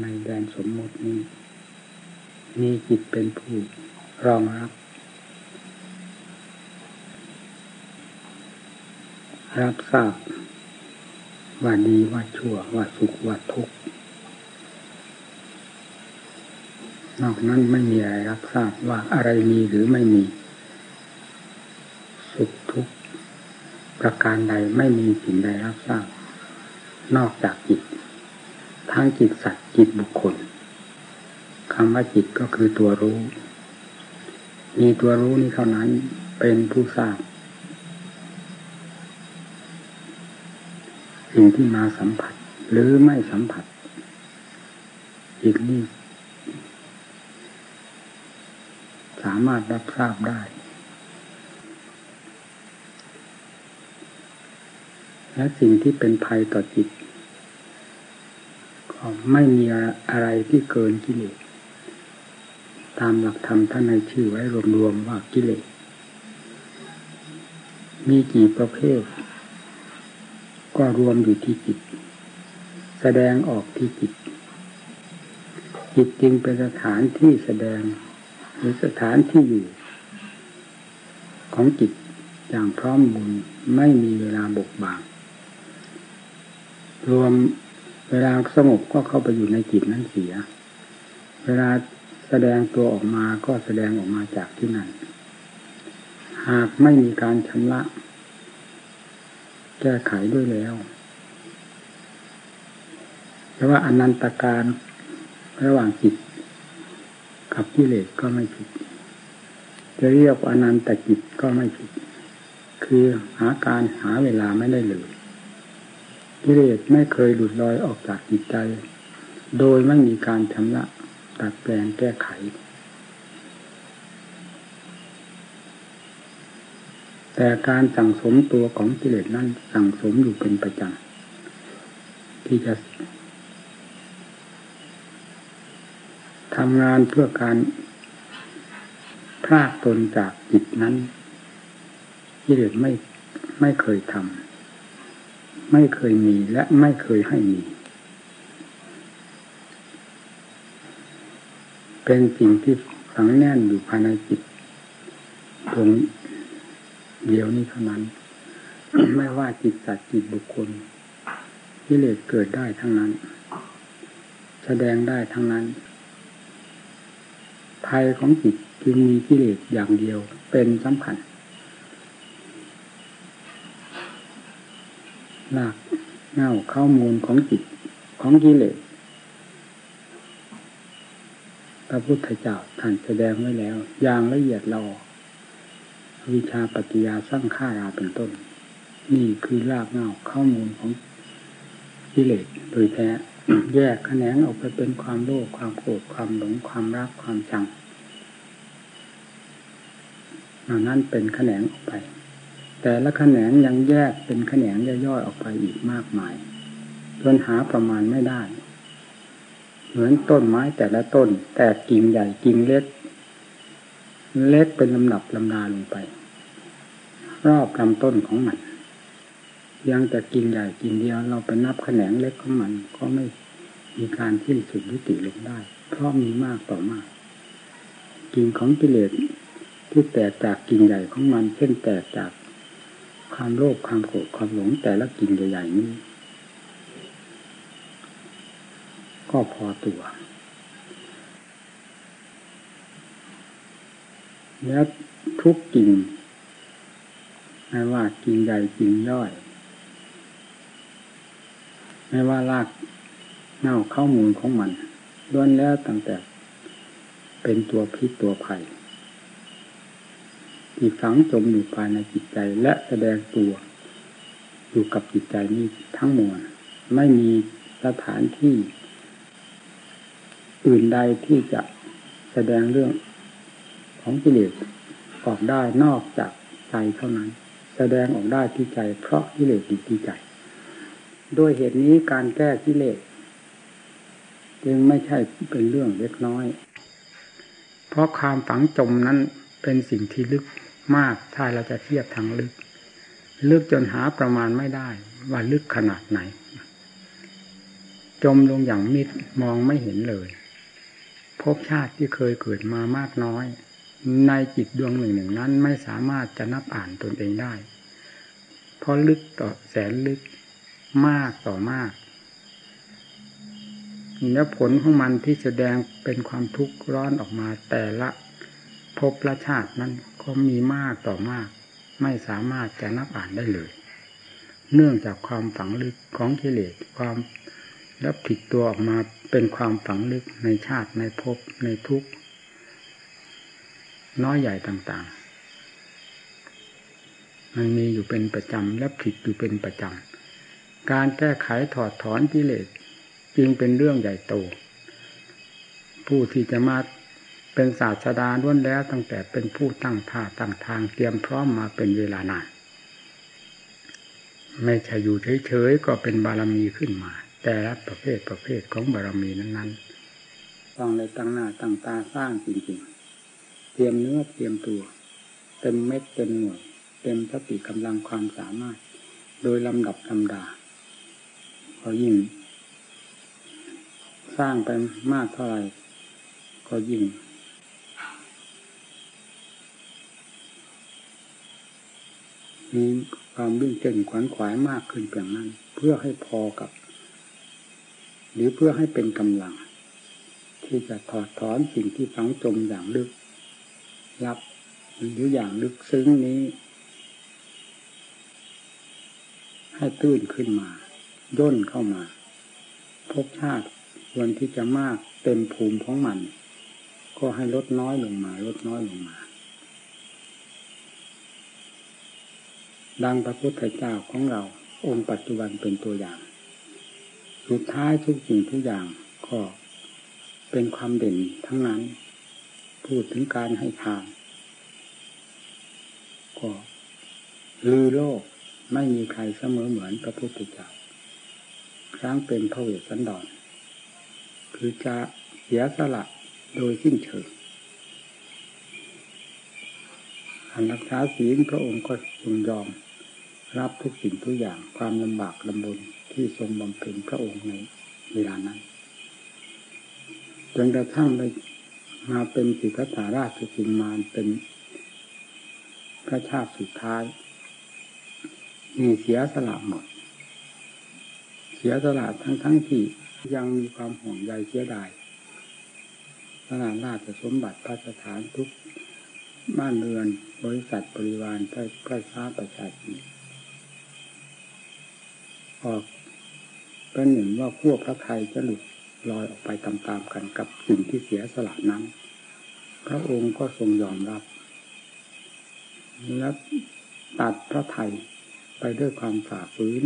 ในแดนสมมตินี้ มีจิตเป็นผู้รองรับ รับทราบว่าดีว่าชั่วว่าสุขว่าทุกข์นอกนั้นไม่มีอะไรรับทราบว่าอะไรมีหรือไม่มี สุขทุกข์ประการใดไม่มีสิ่งใดรับทราบ นอกจากจิต ทั้งจิตสัตว์จิตบุคคลคำว่าจิตก็คือตัวรู้ มีตัวรู้นี้เท่านั้นเป็นผู้ทราบสิ่งที่มาสัมผัสหรือไม่สัมผัสจิตนี้สามารถรับทราบได้ และสิ่งที่เป็นภัยต่อจิต ไม่มีอะไรที่เกินกิเลสตามหลักธรรมท่านในชื่อไว้รวมๆว่ากิเลส มีกี่ประเภท ก็รวมอยู่ที่จิต แสดงออกที่จิต จิตจึงเป็นสถานที่แสดงหรือสถานที่อยู่ของจิตอย่างพร้อมมูลไม่มีเวลาบกบางรวม เวลาสงบก็เข้าไปอยู่ในจิตนั้นเสีย เวลาแสดงตัวออกมาก็แสดงออกมาจากที่นั่น หากไม่มีการชำระ แก้ไขด้วยแล้วแต่ว่าอนันตการระหว่างจิตกับกิเลสก็ไม่ผิด จะเรียกอนันตจิตก็ไม่ผิด คือหาการหาเวลาไม่ได้เลย กิเลสไม่เคยหลุดลอยออกจากจิตใจ โดยไม่มีการชำระตัดแปลงแก้ไข แต่การสั่งสมตัวของกิเลสนั้นสั่งสมอยู่เป็นประจำที่จะทำงานเพื่อการพลากตนจากจิตนั้นกิเลสไม่ไม่เคยทำ ไม่เคยมีและไม่เคยให้มี เป็นสิ่งที่ฝังแน่นอยู่ภายในจิตตรงเดียวนี้เท่านั้น ไม่ว่าจิตสัตว์จิตบุคคลกิเลสเกิดได้ทั้งนั้น แสดงได้ทั้งนั้น ภัยของจิตจึงมีกิเลสอย่างเดียวเป็นสำคัญ ลักเง่าข้อมูลของจิตของกิเลสพระพุทธเจ้าท่านแสดงไว้แล้ว อย่างละเอียดเราวิชาปฏิยาสร้างฆ่าราเป็นต้น นี่คือรากเงาข้อมูลของกิเลสโดยแท้แยกแขนงออกไปเป็นความโลภความโกรธความหลงความรักความชังนั้นเป็นแขนงออกไป แต่ละแขนงยังแยกเป็นแขนงย่อยๆออกไปอีกมากมายจนหาประมาณไม่ได้ เหมือนต้นไม้แต่ละต้น แต่กิ่งใหญ่กิ่งเล็ก เล็กเป็นลำดับลำดาลงไป รอบลำต้นของมันยังแต่กิ่งใหญ่กิ่งเดียวเราไปนับแขนงเล็กของมันก็ไม่มีการที่สุดยุติลงได้ เพราะมีมากต่อมาก กิ่งของกิเลสที่แตกจากกิ่งใหญ่ของมัน เช่นแตกจาก ความโลภความโกรธความหลงแต่ละกิ่งใหญ่ๆนี้ ก็พอตัว แล้วทุกกิ่งไม่ว่ากิ่งใหญ่กิ่งย่อย ไม่ว่าลากเน่าเข้ามูลของมันล้วนแล้วตั้งแต่เป็นตัวพิษตัวภัย ที่ฝังจมอยู่ภายในจิตใจและแสดงตัว อยู่กับจิตใจนี้ทั้งมวลไม่มีสถานที่อื่นใดที่จะแสดงเรื่องของกิเลสออกได้นอกจากใจเท่านั้น แสดงออกได้ที่ใจ เพราะกิเลสอยู่ที่ใจด้วยเหตุนี้การแก้กิเลสจึงไม่ใช่เป็นเรื่องเล็กน้อย เพราะความฝังจมนั้นเป็นสิ่งที่ลึก มากถ้าเราจะเทียบทางลึก ลึกจนหาประมาณไม่ได้ ว่าลึกขนาดไหน จมลงอย่างมิดมองไม่เห็นเลยภพชาติที่เคยเกิดมามากน้อย ในจิตดวงหนึ่งหนึ่งนั้นไม่สามารถจะนับอ่านตนเองได้ เพราะลึกต่อแสนลึกมากต่อมากและผลของมันที่แสดงเป็นความทุกข์ร้อนออกมาแต่ละภพละชาตินั้น ก็มีมากต่อมาก ไม่สามารถจะนับอ่านได้เลย เนื่องจากความฝังลึกของกิเลสความแล้วผิดตัวออกมาเป็นความฝังลึกในชาติในภพในทุกน้อยใหญ่ต่างๆ มันมีอยู่เป็นประจำและผิดอยู่เป็นประจำ การแก้ไขถอดถอนกิเลสจึงเป็นเรื่องใหญ่โต ผู้ที่จะมา เป็นศาสดาล้วนแล้วตั้งแต่เป็นผู้ตั้งท่าตั้งทางเตรียมพร้อมมาเป็นเวลานาน ไม่ใช่อยู่เฉยๆก็เป็นบารมีขึ้นมา แต่ละประเภทประเภทของบารมีนั้นๆต้องเลยตั้งหน้าตั้งตาสร้างจริงๆ เตรียมเนื้อเตรียมตัว เต็มเม็ดเต็มหน่วย เต็มสติกำลังความสามารถ โดยลำดับลำดาพอยิ่ง สร้างไปมากเท่าไหร่ก็ยิ่ง มีความวิ่งเต้นขวนขวายมากขึ้นเพียงนั้น เพื่อให้พอกับ หรือเพื่อให้เป็นกำลัง ที่จะถอดถอนสิ่งที่ฝังจมอย่างลึกลับหรืออย่างลึกซึ้งนี้ ให้ตื้นขึ้นมา ย่นเข้ามาภพชาติควรที่จะมากเต็มภูมิของมัน ก็ให้ลดน้อยลงมา ลดน้อยลงมา ดังพระพุทธเจ้าของเรา องค์ปัจจุบันเป็นตัวอย่าง สุดท้ายทุกสิ่งทุกอย่างก็เป็นความเด่นทั้งนั้น พูดถึงการให้ทานก็ลือโลกไม่มีใครเสมอเหมือนพระพุทธเจ้าครั้งเป็นพระเวสสันดรคือจะเสียสละโดยสิ้นเชิงอันรักษาศีลพระองค์ก็ทรงยอม รับทุกสิ่งทุกอย่างความลำบากลำบนที่ทรงบำเพ็ญพระองค์ในเวลานั้นจนกระทั่งได้มาเป็นสิทธัตถาราชสิมานเป็นพระชาติสุดท้ายมีเสียสละหมด เสียสละทั้งทั้งที่ยังมีความห่วงใยเสียดายสละราชสมบัติพระสถานทุกบ้านเรือนบริษัทบริวารพระพระชาประชาชน ออกเป็นหนึ่งว่าพวกพระไทยจะหลุดลอยออกไปตามๆกันกับสิ่งที่เสียสละนั้น พระองค์ก็ทรงยอมรับ และตัดพระไทยไปด้วยความฝ่าฝืน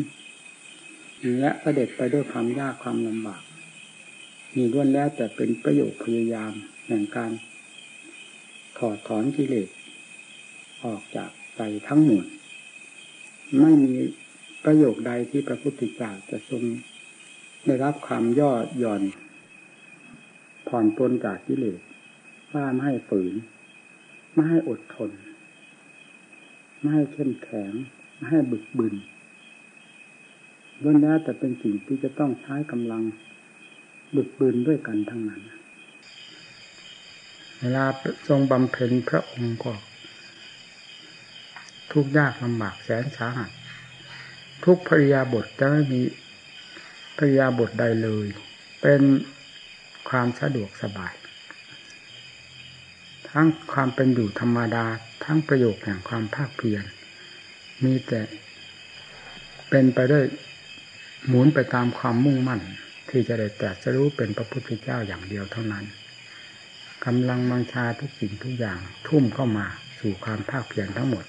และกระเด็จไปด้วยความยากความลำบากมีด้วนแล้วแต่เป็นประโยชน์พยายามแห่งการถอดถอนกิเลสออกจากใจทั้งหมดไม่มี ประโยคใดที่พระพุทธเจ้าจะทรงได้รับความย่อหย่อน ผ่อนปลนจากกิเลสว่าไม่ให้ฝืน ไม่ให้อดทน ไม่ให้เข้มแข็ง ไม่ให้บึกบึนล้วนแล้วแต่เป็นสิ่งที่จะต้องใช้กำลังบึกบึนด้วยกันทั้งนั้น เวลาทรงบำเพ็ญพระองค์ก็ทุกยากลำบากแสนสาหัส ทุกภริยาบทจะไม่มีพยาบทใดเลย เป็นความสะดวกสบาย ทั้งความเป็นอยู่ธรรมดา ทั้งประโยชน์แห่งความภาคเพียรมีแต่เป็นไปด้วยหมุนไปตามความมุ่งมั่น ที่จะได้แต่จะรู้เป็นพระพุทธเจ้าอย่างเดียวเท่านั้นกำลังมังชาทุกสิ่งทุกอย่างทุ่มเข้ามาสู่ความภาคเพียรทั้งหมด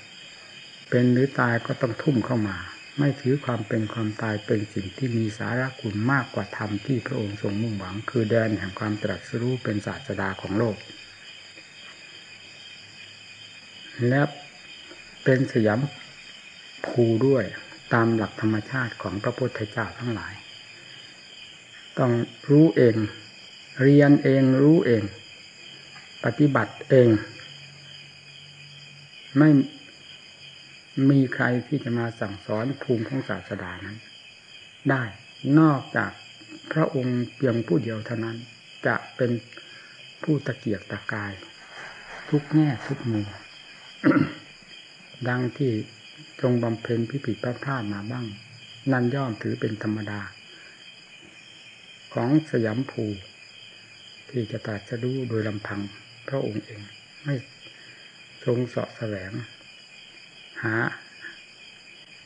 เป็นหรือตายก็ต้องทุ่มเข้ามา ไม่ถือความเป็นความตายเป็นสิ่งที่มีสาระคุณมากกว่าธรรมที่พระองค์ทรงมุ่งหวัง คือแดนแห่งความตรัสรู้เป็นศาสดาของโลก และเป็นสยามภูด้วยตามหลักธรรมชาติของพระพุทธเจ้าทั้งหลาย ต้องรู้เอง เรียนเองรู้เอง ปฏิบัติเอง ไม่ มีใครที่จะมาสั่งสอนภูมิของศาสดานั้น ได้นอกจากพระองค์เพียงผู้เดียวเท่านั้น จะเป็นผู้ตะเกียกตะกาย ทุกแง่ทุกมุมดังที่ทรงบำเพ็ญพิพิธพลาดมาบ้าง นั่นย่อมถือเป็นธรรมดา ของสยามภู ที่จะตัดจะรู้โดยลำพังพระองค์เอง ไม่ทรงเสาะแสวง หา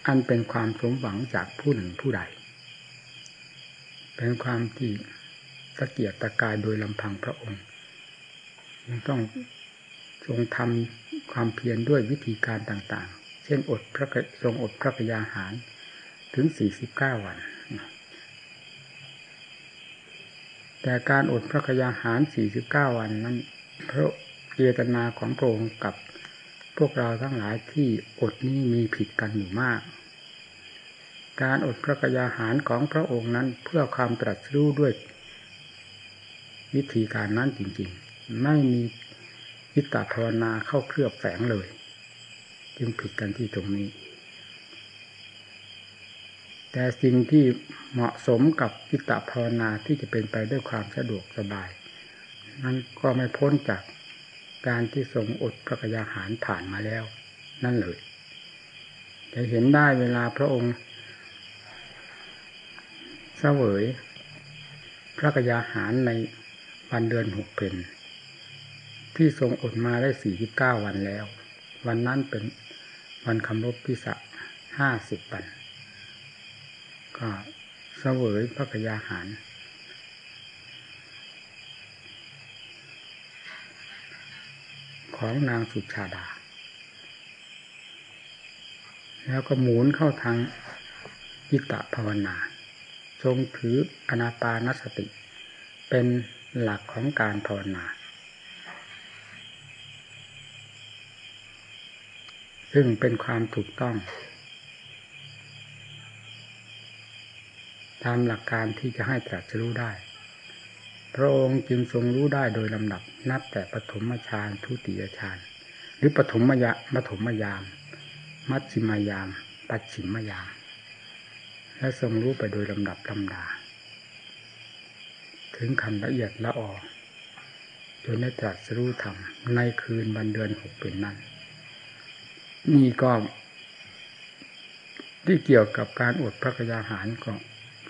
อันเป็นความสมหวังจากผู้หนึ่งผู้ใด เป็นความที่สะเกียกตะกายโดยลำพังพระองค์ยังต้องทรงทำความเพียรด้วยวิธีการต่าง ๆ เช่นอดพระทรงอดพระกยาหารถึงสี่สิบเก้าวัน แต่การอดพระกยาหารสี่สิบเก้าวันนั้นเพราะเจตนาของพระองค์กับ พวกเราทั้งหลายที่อดนี้มีผิดกันอยู่มาก การอดพระกยาหารของพระองค์นั้นเพื่อความตรัสรู้ด้วย วิธีการนั้นจริงๆ ไม่มีวิตาภาวนาเข้าเคลือบแฝงเลย จึงผิดกันที่ตรงนี้ แต่สิ่งที่เหมาะสมกับวิตาภาวนาที่จะเป็นไปด้วยความสะดวกสบาย นั้นก็ไม่พ้นจาก การที่ทรงอดพระกยาหารผ่านมาแล้ว นั่นเลย จะเห็นได้เวลาพระองค์เสวยพระกยาหารในวันเดือนหกเพนที่ทรงอดมาได้สี่สิบเก้าวันแล้ว วันนั้นเป็นวันคำรบพิษะห้าสิบวัน ก็เสวยพระกยาหาร ของนางสุชาดา แล้วก็หมุนเข้าทางยิตะภาวนา ทรงถืออนาปานสติ เป็นหลักของการภาวนา ซึ่งเป็นความถูกต้องตามหลักการที่จะให้ตรัสรู้ได้ พระองค์จึงทรงรู้ได้โดยลำดับ นับแต่ปฐมฌานทุติยฌานหรือปฐมยะปฐมยาม มัชชิมยาม ปัจฉิมยาม และทรงรู้ไปโดยลำดับลำดา ถึงคำละเอียดละออจนได้ตรัสรู้ธรรมในคืนวันเดือนหกเป็นนั้น นี่ก็ที่เกี่ยวกับการอดพระกยาหารก็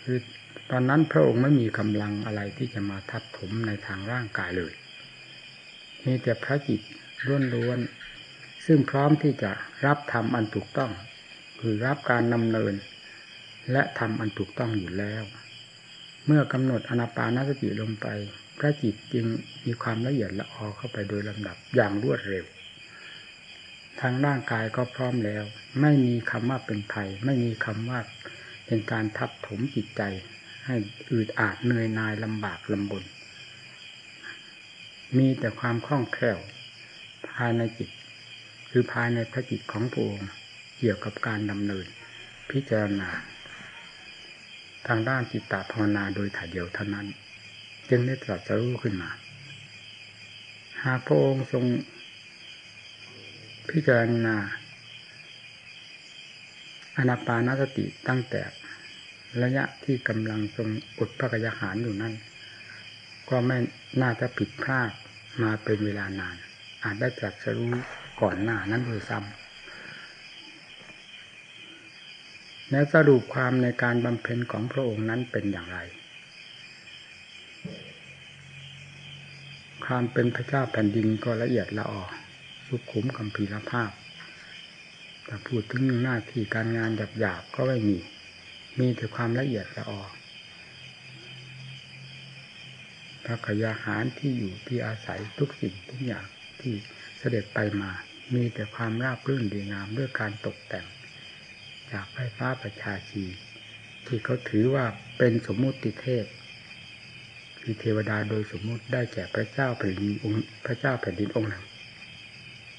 คือ ตอนนั้นพระองค์ไม่มีกำลังอะไรที่จะมาทับถมในทางร่างกายเลย มีแต่พระจิตล้วนๆซึ่งพร้อมที่จะรับธรรมอันถูกต้อง คือรับการนำเนิน และทำอันถูกต้องอยู่แล้ว เมื่อกำหนดอนาปานสติลงไป พระจิตจึงมีความละเอียดละออเข้าไปโดยลำดับอย่างรวดเร็วทางร่างกายก็พร้อมแล้ว ไม่มีคำว่าเป็นภัย ไม่มีคำว่าเป็นการทับถมจิตใจ ให้อืดอาดเหนื่อยนายลำบากลำบน มีแต่ความคล่องแคล่ว ภายในจิต คือภายในพระจิตของพระองค์เกี่ยวกับการดำเนิน พิจารณา ทางด้านจิตตภาวนาโดยถ่ายเดียวเท่านั้น จึงได้ตรัสรู้ขึ้นมา หากพระองค์ทรง พิจารณาอนาปานสติตั้งแต่ ระยะที่กำลังทรงอดพระกยาหารอยู่นั่น ก็ไม่น่าจะผิดพลาดมาเป็นเวลานาน อาจได้ตรัสรู้ก่อนหน้านั้นโดยซ้ำและสรุปความในการบำเพ็ญของพระองค์นั้นเป็นอย่างไร ความเป็นพระเจ้าแผ่นดินก็ละเอียดละออสุขุมกัมพีรภาพแต่พูดถึงหน้าที่การงานหยาบๆก็ไม่มี มีแต่ความละเอียดละออพระกยาหารที่อยู่ที่อาศัยทุกสิ่งทุกอย่างที่เสด็จไปมา มีแต่ความราบรื่นดีงามด้วยการตกแต่ง จากไฟฟ้าประชาชีที่เขาถือว่าเป็นสมมุติเทพคือเทวดาโดยสมมุติได้แก่พระเจ้าแผ่นดินองค์พระเจ้าแผ่นดินองค์หนึ่ง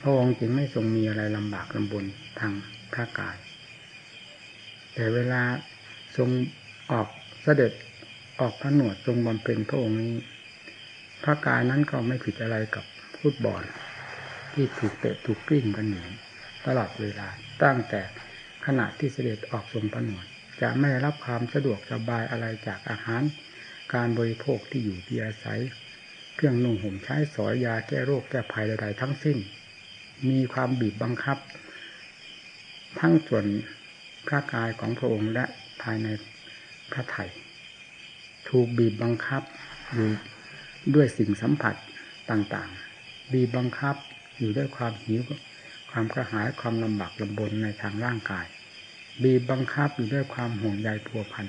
พระองค์จึงไม่ทรงมีอะไรลำบากลำบนทางพระกาย แต่เวลา ทรงออกเสด็จออกพระหนวดทรงบำเพ็ญพระองค์นี้ พระกายนั้นก็ไม่ผิดอะไรกับฟุตบอลที่ถูกเตะถูกกลิ้งกันอยู่ตลอดเวลา ตั้งแต่ขณะที่เสด็จออกทรงพระหนวดจะไม่รับความสะดวกสบายอะไรจากอาหาร การบริโภคที่อยู่ที่อาศัย เครื่องนุ่งห่มใช้สอยยาแก้โรคแก้ภัยใดๆทั้งสิ้น มีความบีบบังคับ ทั้งส่วนพระกายของพระองค์และ ภายในพระไถ่ถูกบีบบังคับอยู่ด้วยสิ่งสัมผัสต่างๆ บีบบังคับอยู่ด้วยความหิวความกระหายความลำบากลำบนในทางร่างกาย บีบบังคับอยู่ด้วยความห่วงใยพัวพัน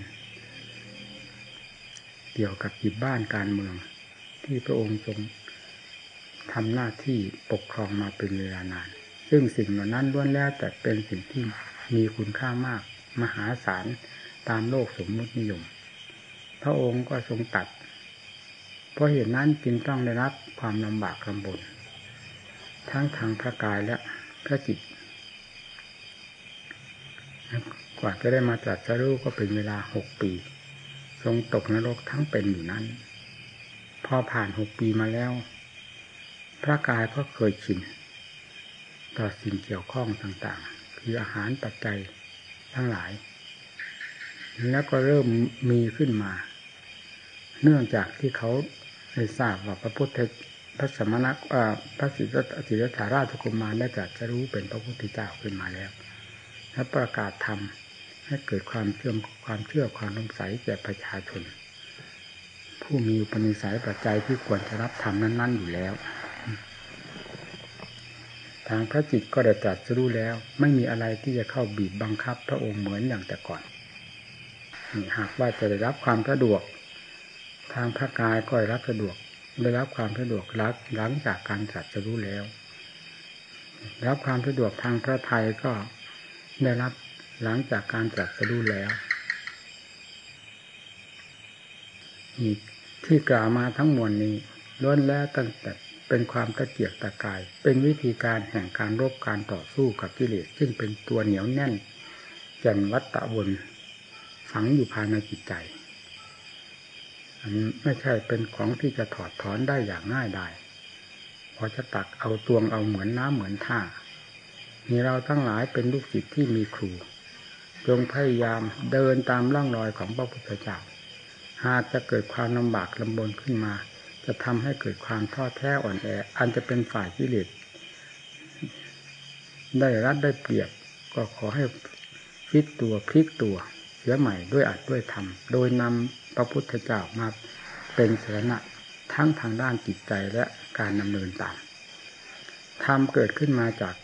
เกี่ยวกับจิตบ้านการเมือง ที่พระองค์ทรงทำหน้าที่ปกครองมาเป็นเวลานาน ซึ่งสิ่งเหล่านั้นล้วนแล้วแต่เป็นสิ่งที่มีคุณค่ามาก มหาศาล ตามโลกสมมตินิยม พระองค์ก็ทรงตัด เพราะเหตุนั้นจึงต้องได้รับความลำบากลำบน ทั้งทางพระกายและพระจิต กว่าจะได้มาตรัสรู้ก็เป็นเวลาหกปี ทรงตกนรกทั้งเป็นอยู่นั้น พอผ่านหกปีมาแล้ว พระกายก็เคยชินต่อสิ่งเกี่ยวข้องต่างๆ คืออาหารปัจจัยทั้งหลาย แล้วก็เริ่มมีขึ้นมา เนื่องจากที่เขาได้ทราบว่าพระพุทธพระสมณะพระศิริศิริธาราชกุมารได้ตรัสรู้เป็นพระพุทธเจ้าขึ้นมาแล้ว และประกาศธรรมให้เกิดความเชื่อมความเชื่อความสงสัยแก่ประชาชน ผู้มีอุปนิสัยปัจจัยที่ควรจะรับธรรมนั้น ๆ อยู่แล้ว ทางพระจิตก็ได้ตรัสรู้แล้ว ไม่มีอะไรที่จะเข้าบีบบังคับพระองค์เหมือนอย่างแต่ก่อน หากว่าจะได้รับความสะดวก ทางพระกายก็ได้รับสะดวกได้รับความสะดวกรักหลังจากการตรัสรู้แล้ว รับความสะดวกทางพระไทยก็ได้รับหลังจากการตรัสรู้แล้วที่กล่าวมาทั้งมวลนี้ล้วนแล้วตั้งแต่เป็นความตะเกียกตะกาย เป็นวิธีการแห่งการรบการต่อสู้กับกิเลสซึ่งเป็นตัวเหนียวแน่นแก่นวัตตะวน ฝังอยู่ภายในจิตใจ อันนี้ไม่ใช่เป็นของที่จะถอดถอนได้อย่างง่ายดายพอจะตักเอาตวงเอาเหมือนน้ำเหมือนท่ามีเราทั้งหลายเป็นลูกศิษย์ที่มีครู จงพยายามเดินตามร่องรอยของพระพุทธเจ้า หากจะเกิดความลำบากลำบนขึ้นมา จะทำให้เกิดความท้อแท้อ่อนแอ อันจะเป็นฝ่ายกิเลสได้รัดได้เปรียบก็ขอให้ฟิตตัวพลิกตัว สียใหม่ด้วยอัดด้วยธรรม โดยนำพระพุทธเจ้ามาเป็นสาระทั้งทางด้านจิตใจและการดำเนินตามธรรมเกิดขึ้นมาจาก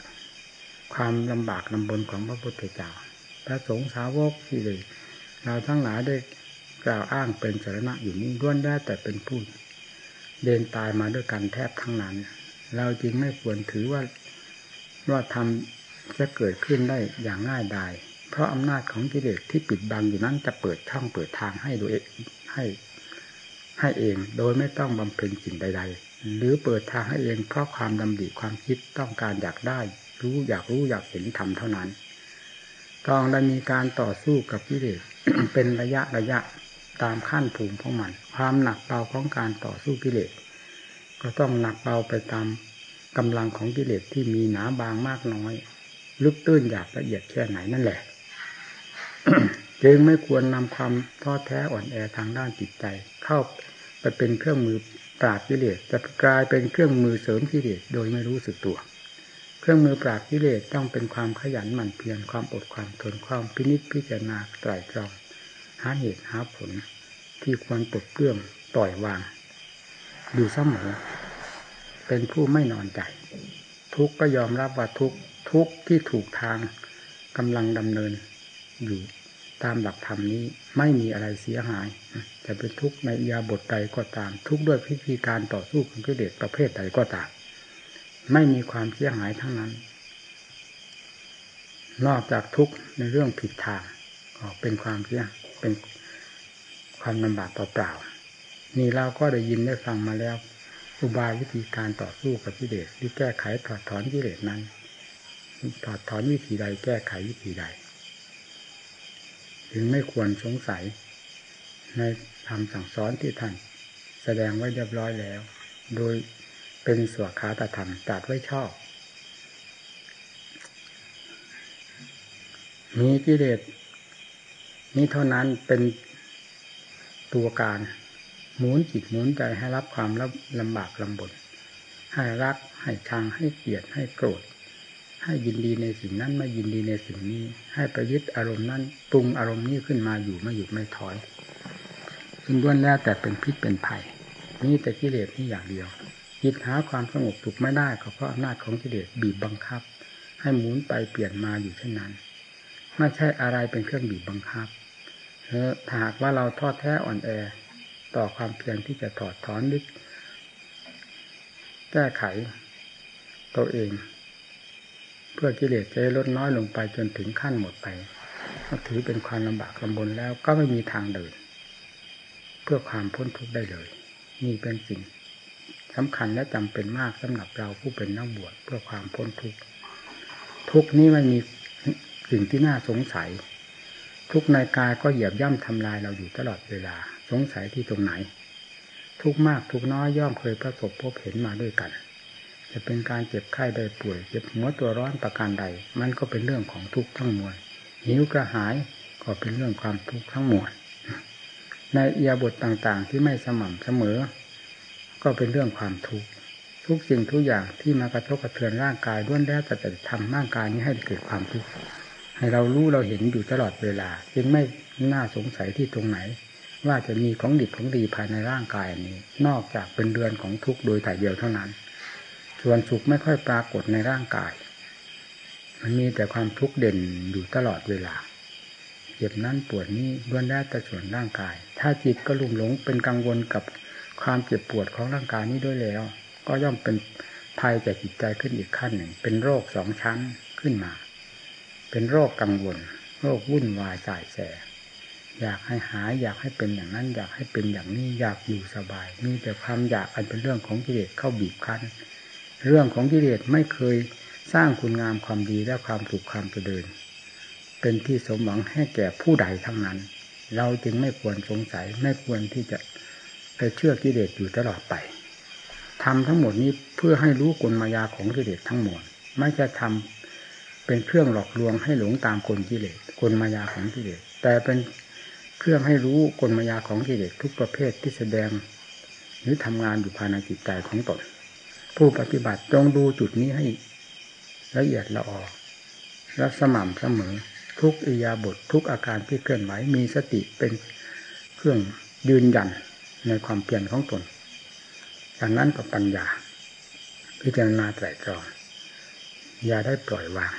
ความลำบากลำบนของพระพุทธเจ้า พระสงฆ์สาวกที่เลยเราทั้งหลายได้กล่าวอ้างเป็นสาระอยู่นี้ล้วนได้แต่เป็นผู้เดินตายมาด้วยกันแทบทั้งนั้น เราจึงไม่ควรถือว่าว่าทำจะเกิดขึ้นได้อย่างง่ายดาย เพราะอำนาจของกิเลสที่ปิดบังอยู่นั้นจะเปิดช่องเปิดทางให้โดยให้ให้เองโดยไม่ต้องบำเพ็ญสิ่งใด ๆ หรือเปิดทางให้เองเพราะความดำดิความคิดต้องการอยากได้ รู้อยากรู้อยากเห็นทำเท่านั้นต้องได้มีการต่อสู้กับกิเลสเป็นระยะระยะตามขั้นภูมิของมัน ความหนักเบาของการต่อสู้กิเลสก็ต้องหนักเบาไปตามกำลังของกิเลสที่มีหนาบางมากน้อย ลึกตื้นหยาบละเอียดแค่ไหนนั่นแหละ จึงไม่ควรนำความท้อแท้อ่อนแอทางด้านจิตใจ เข้าไปเป็นเครื่องมือปราบกิเลสจะกลายเป็นเครื่องมือเสริมกิเลสโดยไม่รู้สึกตัว เครื่องมือปราบกิเลสต้องเป็นความขยันหมั่นเพียรความอดความทนความพินิจพิจารณาไตรตรอง หาเหตุหาผล ที่ควรปลดเปลื้องปล่อยวาง อยู่เสมอเป็นผู้ไม่นอนใจ ทุกก็ยอมรับว่าทุกทุกที่ถูกทางกำลังดำเนิน อยู่ตามหลักธรรมนี้ไม่มีอะไรเสียหายจะเป็นทุกข์ในยาบทใดก็ตาม ทุกข์ด้วยพิธีการต่อสู้ของกิเลสประเภทใดก็ตาม ไม่มีความเสียหายทั้งนั้น นอกจากทุกข์ในเรื่องผิดทางก็เป็นความเสียเป็นความลำบากเปล่าๆนี่เราก็ได้ยินได้ฟังมาแล้ว อุบายวิธีการต่อสู้กับกิเลสที่แก้ไขถอดถอนกิเลสนั้นถอดถอนวิธีใดแก้ไขวิธีใด จึงไม่ควรสงสัย ในคำสั่งสอนที่ท่านแสดงไว้เรียบร้อยแล้ว โดยเป็นสวขาตธรรมตัดไว้ชอบ มีกิเลสนี้เท่านั้นเป็นตัวการหมุนจิตหมุนใจให้รับความลำบากลำบนให้รักให้ชังให้เกลียดให้โกรธ ให้ยินดีในสิ่งนั้นไม่ยินดีในสิ่งนี้ ให้ประยึดอารมณ์นั้นปรุงอารมณ์นี้ขึ้นมาอยู่ไม่หยุดไม่ถอยซึ่งล้วนแล้วแต่เป็นพิษเป็นภัยนี่แต่กิเลสนี่อย่างเดียวจิตหาความสงบสุขไม่ได้ก็เพราะอำนาจของกิเลสบีบบังคับ ให้หมุนไปเปลี่ยนมาอยู่เช่นนั้น ไม่ใช่อะไรเป็นเครื่องบีบบังคับถ้าหากว่าเราทอดแท้อ่อนแอ ต่อความเพียรที่จะถอดถอนลึกแก้ไข ตัวเอง เพื่อกิเลสจะลดน้อยลงไปจนถึงขั้นหมดไปก็ถือเป็นความลำบากลำบนแล้วก็ไม่มีทางเดิน เพื่อความพ้นทุกข์ได้เลย นี่เป็นสิ่งสำคัญและจำเป็นมากสำหรับเราผู้เป็นนักบวชเพื่อความพ้นทุกข์ทุกนี้มันมีสิ่งที่น่าสงสัย ทุกในกายก็เหยียบย่ำทำลายเราอยู่ตลอดเวลา สงสัยที่ตรงไหน ทุกมากทุกน้อยย่อมเคยประสบพบเห็นมาด้วยกัน จะเป็นการเจ็บไข้ได้ป่วย เจ็บหัวตัวร้อนประการใด มันก็เป็นเรื่องของทุกข์ทั้งมวลหิวกระหายก็เป็นเรื่องความทุกข์ทั้งมวลในเอียบทต่างๆ ที่ไม่สม่ำเสมอ ก็เป็นเรื่องความทุกข์ทุกสิ่งทุกอย่างที่มากระทบกระเทือนร่างกายล้วนแล้วแต่จะทำร่างกายนี้ให้เกิดความทุกข์ให้เรารู้เราเห็นอยู่ตลอดเวลา จึงไม่น่าสงสัยที่ตรงไหน ว่าจะมีของดิบของดีภายในร่างกายนี้ นอกจากเป็นเรือนของทุกข์โดยแต่เดียวเท่านั้น ส่วนสุขไม่ค่อยปรากฏในร่างกาย มันมีแต่ความทุกข์เด่นอยู่ตลอดเวลา เจ็บนั้นปวดนี้ล้วนแล้แต่ส่วนร่างกาย ถ้าจิตก็ลุ่มหลงเป็นกังวลกับความเจ็บปวดของร่างกายนี้ด้วยแล้ว ก็ย่อมเป็นภัยแก่จิตใจขึ้นอีกขั้นหนึ่ง เป็นโรคสองชั้นขึ้นมา เป็นโรคกังวล โรควุ่นวายสายแส อยากให้หายอยากให้เป็นอย่างนั้น อยากให้เป็นอย่างนี้อยากอยู่สบาย มีแต่ความอยากอันเป็นเรื่องของกิเลสเข้าบีบคั้น เรื่องของกิเลสไม่เคยสร้างคุณงามความดีและความถูกความเจริญเป็นที่สมหวังให้แก่ผู้ใดทั้งนั้น เราจึงไม่ควรสงสัยไม่ควรที่จะไปเชื่อกิเลสอยู่ตลอดไปทำทั้งหมดนี้เพื่อให้รู้กลมายาของกิเลสทั้งหมด ไม่จะทำเป็นเครื่องหลอกลวงให้หลงตามกลกิเลสกลมายาของกิเลสแต่เป็นเครื่องให้รู้กลมายาของกิเลสทุกประเภทที่แสดง หรือทำงานอยู่ภายในจิตใจของตน ผู้ปฏิบัติจงดูจุดนี้ให้ละเอียดละออและสม่ำเสมอ ทุกอิยาบททุกอาการที่เคลื่อนไหวมีสติเป็นเครื่องยืนยันในความเปลี่ยนของตนอย่างนั้นกับปัญญา พิจารณาไตรตรองอย่าได้ปล่อยวาง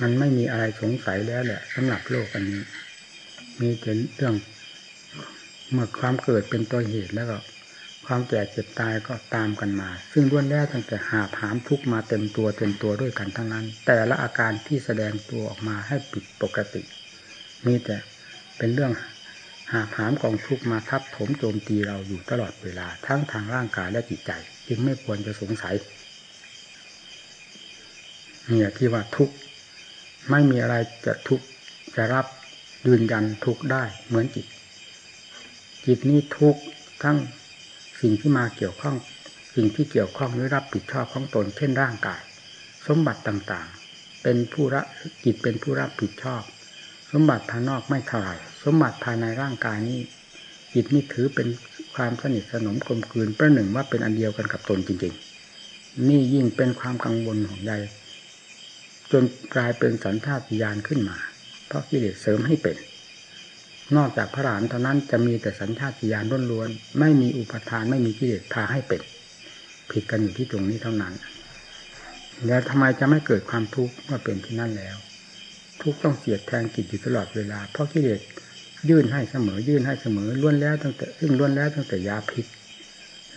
มันไม่มีอะไรสงสัยแล้วแหละสำหรับโลกอันนี้ มีแต่เรื่องเมื่อความเกิดเป็นตัวเหตุแล้วก็ ความแก่เจ็บตายก็ตามกันมา ซึ่งล้วนแล้วตั้งแต่หาผามทุกมาเต็มตัวเต็มตัวด้วยกันทั้งนั้น แต่ละอาการที่แสดงตัวออกมาให้ผิดปกติมีแต่เป็นเรื่องหาผามกองทุกมาทับถมโจมตีเราอยู่ตลอดเวลาทั้งทางร่างกายและจิตใจ จึงไม่ควรจะสงสัยเนี่ยที่ว่าทุกไม่มีอะไรจะทุกจะรับยืนยันทุกได้เหมือนจิต จิตนี้ทุกทั้ง สิ่งที่มาเกี่ยวข้อง สิ่งที่เกี่ยวข้องหรือรับผิดชอบของตน เช่นร่างกาย สมบัติต่างๆ เป็นผู้รับจิตเป็นผู้รับผิดชอบ สมบัติภายนอกไม่เท่าไหร่สมบัติภายในร่างกายนี้จิตนี่ถือเป็นความสนิทสนมกลมกลืนประหนึ่งว่าเป็นอันเดียวกันกับตนจริงๆ นี่ยิ่งเป็นความกังวลของใหญ่จนกลายเป็นสัญชาตญาณขึ้นมา เพราะกิเลสเสริมให้เป็น นอกจากพระหลานเท่านั้นจะมีแต่สัญชาติญาณล้วนๆไม่มีอุปทานไม่มีกิเลสพาให้เป็นผิดกันอยู่ที่ตรงนี้เท่านั้น แล้วทำไมจะไม่เกิดความทุกข์เมื่อเป็นที่นั่นแล้ว ทุกต้องเสียดแทงจิตอยู่ตลอดเวลา เพราะกิเลสยื่นให้เสมอ ยื่นให้เสมอล้วนแล้วตั้งแต่ซึ่งล้วนแล้วตั้งแต่ยาพิษ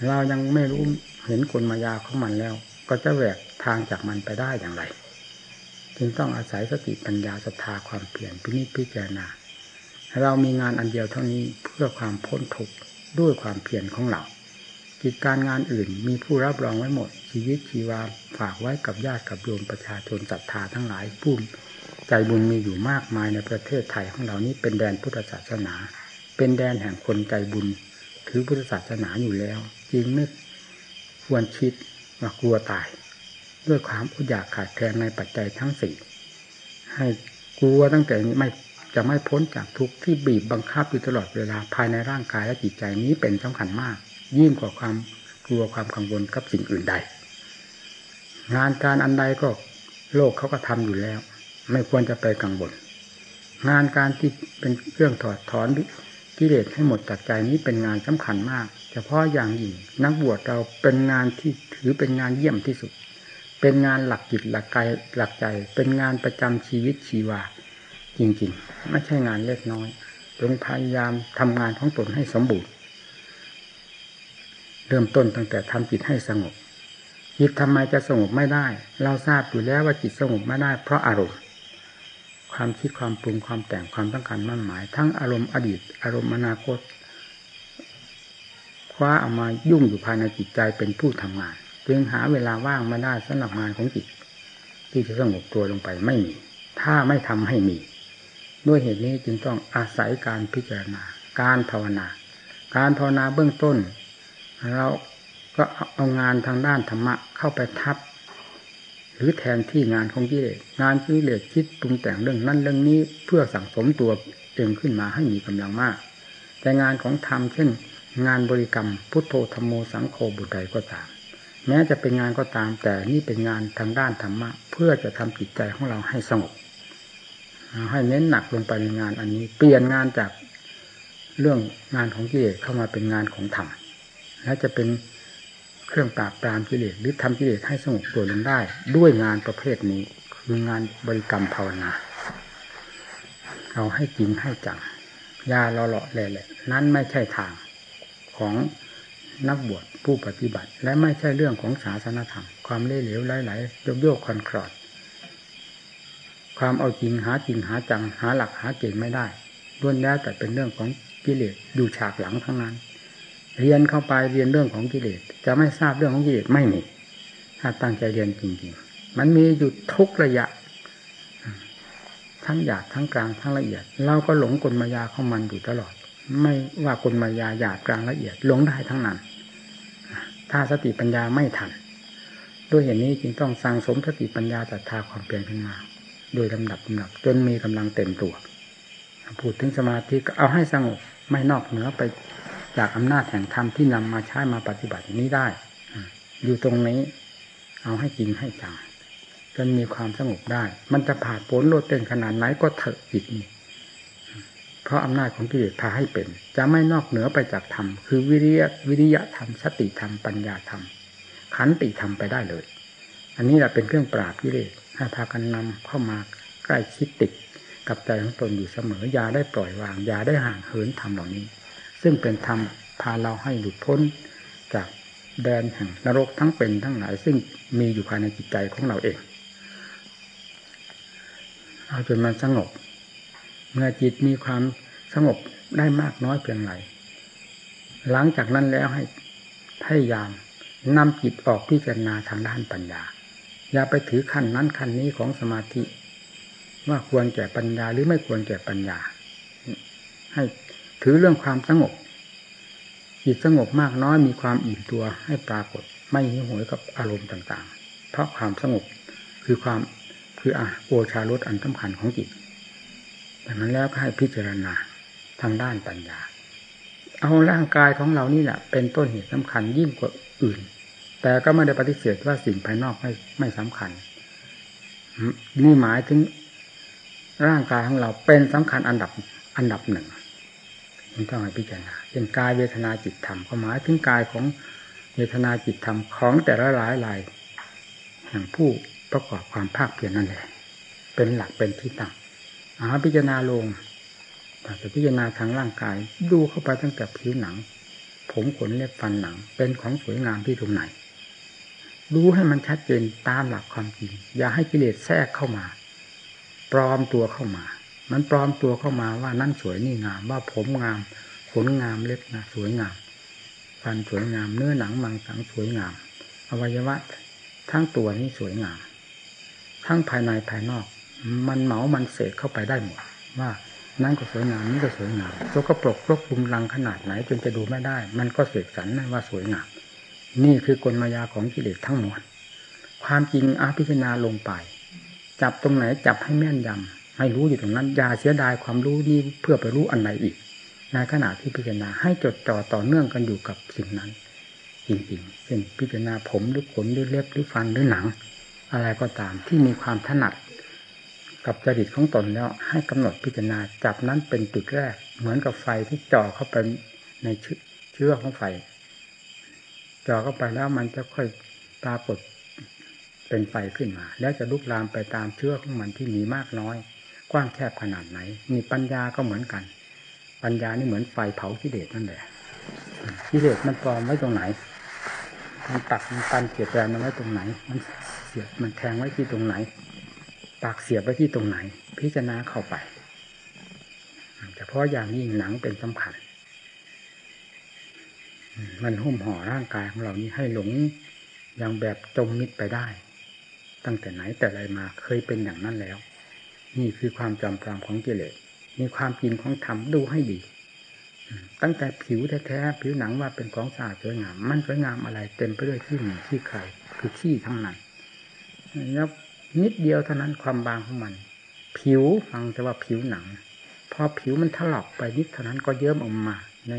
เรายังไม่รู้เห็นกลมายาของมันแล้ว ก็จะแหวกทางจากมันไปได้อย่างไร จึงต้องอาศัยสติปัญญาศรัทธาความเปลี่ยนพินิจพิจารณา เรามีงานอันเดียวเท่านี้เพื่อความพ้นทุกข์ด้วยความเพียรของเรากิจการงานอื่นมีผู้รับรองไว้หมด ชีวิตชีวาฝากไว้กับญาติกับโยมประชาชนศรัทธาทั้งหลายผู้ใจบุญมีอยู่มากมายในประเทศไทยของเรานี้เป็นแดนพุทธศาสนา เป็นแดนแห่งคนใจบุญถือพุทธศาสนาอยู่แล้วจึงไม่ควรคิดว่ากลัวตาย ด้วยความอุอยากขาดแคลนในปัจจัยทั้งสี่ให้กลัวตั้งแต่ไม่ จะไม่พ้นจากทุกข์ที่บีบบังคับอยู่ตลอดเวลาภายในร่างกายและจิตใจนี้เป็นสำคัญมาก ยิ่งกว่าความกลัวความกังวลกับสิ่งอื่นใด งานการอันใดก็โลกเขาก็ทำอยู่แล้ว ไม่ควรจะไปกังวลงานการที่เป็นเครื่องถอดถอนกิเลสให้หมดจากใจนี้เป็นงานสำคัญมาก เฉพาะอย่างยิ่งนักบวชเราเป็นงานที่ถือเป็นงานเยี่ยมที่สุด เป็นงานหลักจิตหลักกายหลักใจ เป็นงานประจำชีวิตชีวา จริง ๆ ไม่ใช่งานเล็กน้อยจงพยายามทำงานของตนให้สมบูรณ์เริ่มต้นตั้งแต่ทำจิตให้สงบจิตทำไมจะสงบไม่ได้ เราทราบอยู่แล้วว่าจิตสงบไม่ได้ เพราะอารมณ์ ความคิดความปรุงความแต่งความต้องการมั่นหมาย ทั้งอารมณ์อดีต อารมณ์อนาคตคว้าเอามายุ่งอยู่ภายในจิตใจเป็นผู้ทำงาน จึงหาเวลาว่างมาได้สำหรับงานของจิต ที่จะสงบตัวลงไปไม่มี ถ้าไม่ทำให้มี ด้วยเหตุนี้จึงต้องอาศัยการพิจารณา การภาวนา การภาวนาเบื้องต้น เราก็เอางานทางด้านธรรมะเข้าไปทับ หรือแทนที่งานของกิเลสงานกิเลสคิดปรุงแต่งเรื่องนั้นเรื่องนี้เพื่อสั่งสมตัวเองขึ้นมาให้มีกำลังมาก แต่งานของธรรมเช่น งานบริกรรมพุทโธธรรมโมสังโฆบุตรใดก็ตามแม้จะเป็นงานก็ตามแต่นี่เป็นงานทางด้านธรรมะ เพื่อจะทำจิตใจของเราให้สงบ ให้เน้นหนักลงไปในงานอันนี้ เปลี่ยนงานจากเรื่องงานของกิเลสเข้ามาเป็นงานของธรรมและจะเป็นเครื่องปราบปรามกิเลสหรือทำกิเลสให้สงบตัวลงได้ ด้วยงานประเภทนี้ คืองานบริกรรมภาวนาเอาให้จริงให้จังยาเลาะๆแหละนั้นไม่ใช่ทางของนักบวชผู้ปฏิบัติ และไม่ใช่เรื่องของศาสนธรรม ความเล่เหลวไหลๆโยกโยกคอนคลอด ความเอาจริงหาจริงหาจังหาหลักหาเกณฑ์ไม่ได้ล้วนแล้วแต่เป็นเรื่องของกิเลสอยู่ฉากหลังทั้งนั้น เรียนเข้าไปเรียนเรื่องของกิเลสจะไม่ทราบเรื่องของกิเลสไม่มีถ้าตั้งใจเรียนจริงๆ มันมีอยู่ทุกระยะ ทั้งหยาบทั้งกลางทั้งละเอียด เราก็หลงกลมายาของมันอยู่ตลอด ไม่ว่ากลมายาหยาบกลางละเอียดหลงได้ทั้งนั้น ถ้าสติปัญญาไม่ทัน ด้วยเหตุนี้จึงต้องสร้างสมสติปัญญาจัตตาความเปลี่ยนขึ้นมา โดยลำดับลำดับจนมีกำลังเต็มตัว พูดถึงสมาธิก็เอาให้สงบไม่นอกเหนือไปจากอำนาจแห่งธรรมที่นำมาใช้มาปฏิบัตินี้ได้ อยู่ตรงนี้ เอาให้จริงให้จังจนมีความสงบได้ มันจะผ่าผลโลดเต้นขนาดไหนก็เถอะจิตนี่เพราะอำนาจของกิเลสพาให้เป็น จะไม่นอกเหนือไปจากธรรม คือวิริยะวิริยะธรรมสติธรรมปัญญาธรรมขันติธรรมไปได้เลย อันนี้แหละเป็นเครื่องปราบกิเลส ให้พากันนำเข้ามาใกล้ชิดติดกับใจของตนอยู่เสมอ อย่าได้ปล่อยวาง อย่าได้ห่างเหินธรรมเหล่านี้ ซึ่งเป็นธรรมพาเราให้หลุดพ้น จากแดนแห่งนรกทั้งเป็นทั้งหลาย ซึ่งมีอยู่ภายในจิตใจของเราเอง เอาจนมันสงบ เมื่อจิตมีความสงบได้มากน้อยเพียงไรหลังจากนั้นแล้วให้พยายามนำจิตออกพิจารณาทางด้านปัญญา อย่าไปถือขั้นนั้นขั้นนี้ของสมาธิ ว่าควรแก่ปัญญาหรือไม่ควรแก่ปัญญา ให้ถือเรื่องความสงบจิตสงบมากน้อยมีความอิ่มตัวให้ปรากฏ ไม่หิวโหยกับอารมณ์ต่างๆ เพราะความสงบคือความคืออะโอชารสอันสำคัญของจิตดังนั้นแล้วก็ให้พิจารณาทางด้านปัญญา เอาร่างกายของเรานี่แหละเป็นต้นเหตุสำคัญยิ่งกว่าอื่น แต่ก็ไม่ได้ปฏิเสธว่าสิ่งภายนอกไม่ไม่สำคัญ นี่หมายถึงร่างกายของเราเป็นสำคัญอันดับอันดับหนึ่งมันต้องให้พิจารณาเป็นกายเวทนาจิตธรรมก็หมายถึงกายของเวทนาจิตธรรมของแต่ละหลายลายแห่งผู้ประกอบความภาคเพียรนั่นแหละ เป็นหลักเป็นที่ตั้งอาพิจารณาลงแต่จะพิจารณาทางร่างกาย ดูเข้าไปตั้งแต่ผิวหนัง ผมขนเล็บฟันหนัง เป็นของสวยงามที่ตรงไหน รู้ให้มันชัดเจนตามหลักความจริง อย่าให้กิเลสแทรกเข้ามา ปลอมตัวเข้ามา มันปลอมตัวเข้ามาว่านั่นสวยนี่งาม ว่าผมงามขนงามเล็บนะสวยงามฟันสวยงามเนื้อหนังมังสังสวยงาม อวัยวะ ทั้งตัวนี้สวยงาม ทั้งภายในภายนอก มันเหมา มันเสกเข้าไปได้หมดว่านั่นก็สวยงามนี่ก็สวยงามตัวก็ปลกรบคุมลังขนาดไหนจนจะดูไม่ได้ มันก็เสกสรรนั่นว่าสวยงาม นี่คือกลมายาของกิเลสทั้งหมดความจริงอาพิจารณาลงไป จับตรงไหนจับให้แม่นยำให้รู้อยู่ตรงนั้นอย่าเสียดายความรู้นี้เพื่อไปรู้อันใดอีก ในขณะที่พิจารณาให้จดจ่อต่อเนื่องกันอยู่กับสิ่งนั้น จริงๆเช่นพิจารณาผมหรือขนหรือเล็บหรือฟันหรือหนัง อะไรก็ตามที่มีความถนัดกับจริตของตนแล้วให้กำหนดพิจารณาจับนั้นเป็นจุดแรก เหมือนกับไฟที่จ่อเข้าไปในเชื้อของไฟ จ่อเข้าไปแล้วมันจะค่อยปรากฏเป็นไฟขึ้นมา แล้วจะลุกลามไปตามเชื้อของมันที่มีมากน้อย กว้างแคบขนาดไหน มีปัญญาก็เหมือนกัน ปัญญานี่เหมือนไฟเผากิเลสนั่นแหละกิเลสมันปลอมไว้ตรงไหน มันตักมันปันเสียบแรงมันไว้ตรงไหน มันเสียบมันแทงไว้ที่ตรงไหน ปากเสียบไว้ที่ตรงไหน พิจารณาเข้าไปเฉพาะอย่างยิ่งหนังเป็นสำคัญ มันหุ้มห่อร่างกายของเรานี้ให้หลงอย่างแบบจมมิดไปได้ ตั้งแต่ไหนแต่ไรมาเคยเป็นอย่างนั้นแล้ว นี่คือความจำปรามของกิเลสมีความจริงของธรรมดูให้ดี ตั้งแต่ผิวแท้ๆผิวหนังว่าเป็นของสะอาดสวยงาม มันสวยงามอะไรเต็มไปด้วยขี้หมูขี้ไข่คือขี้ทั้งนั้นแล้วนิดเดียวเท่านั้นความบางของมัน ผิวฟังแต่ว่าผิวหนัง พอผิวมันถลอกไปนิดเท่านั้นก็เยิ้มออกมา ใน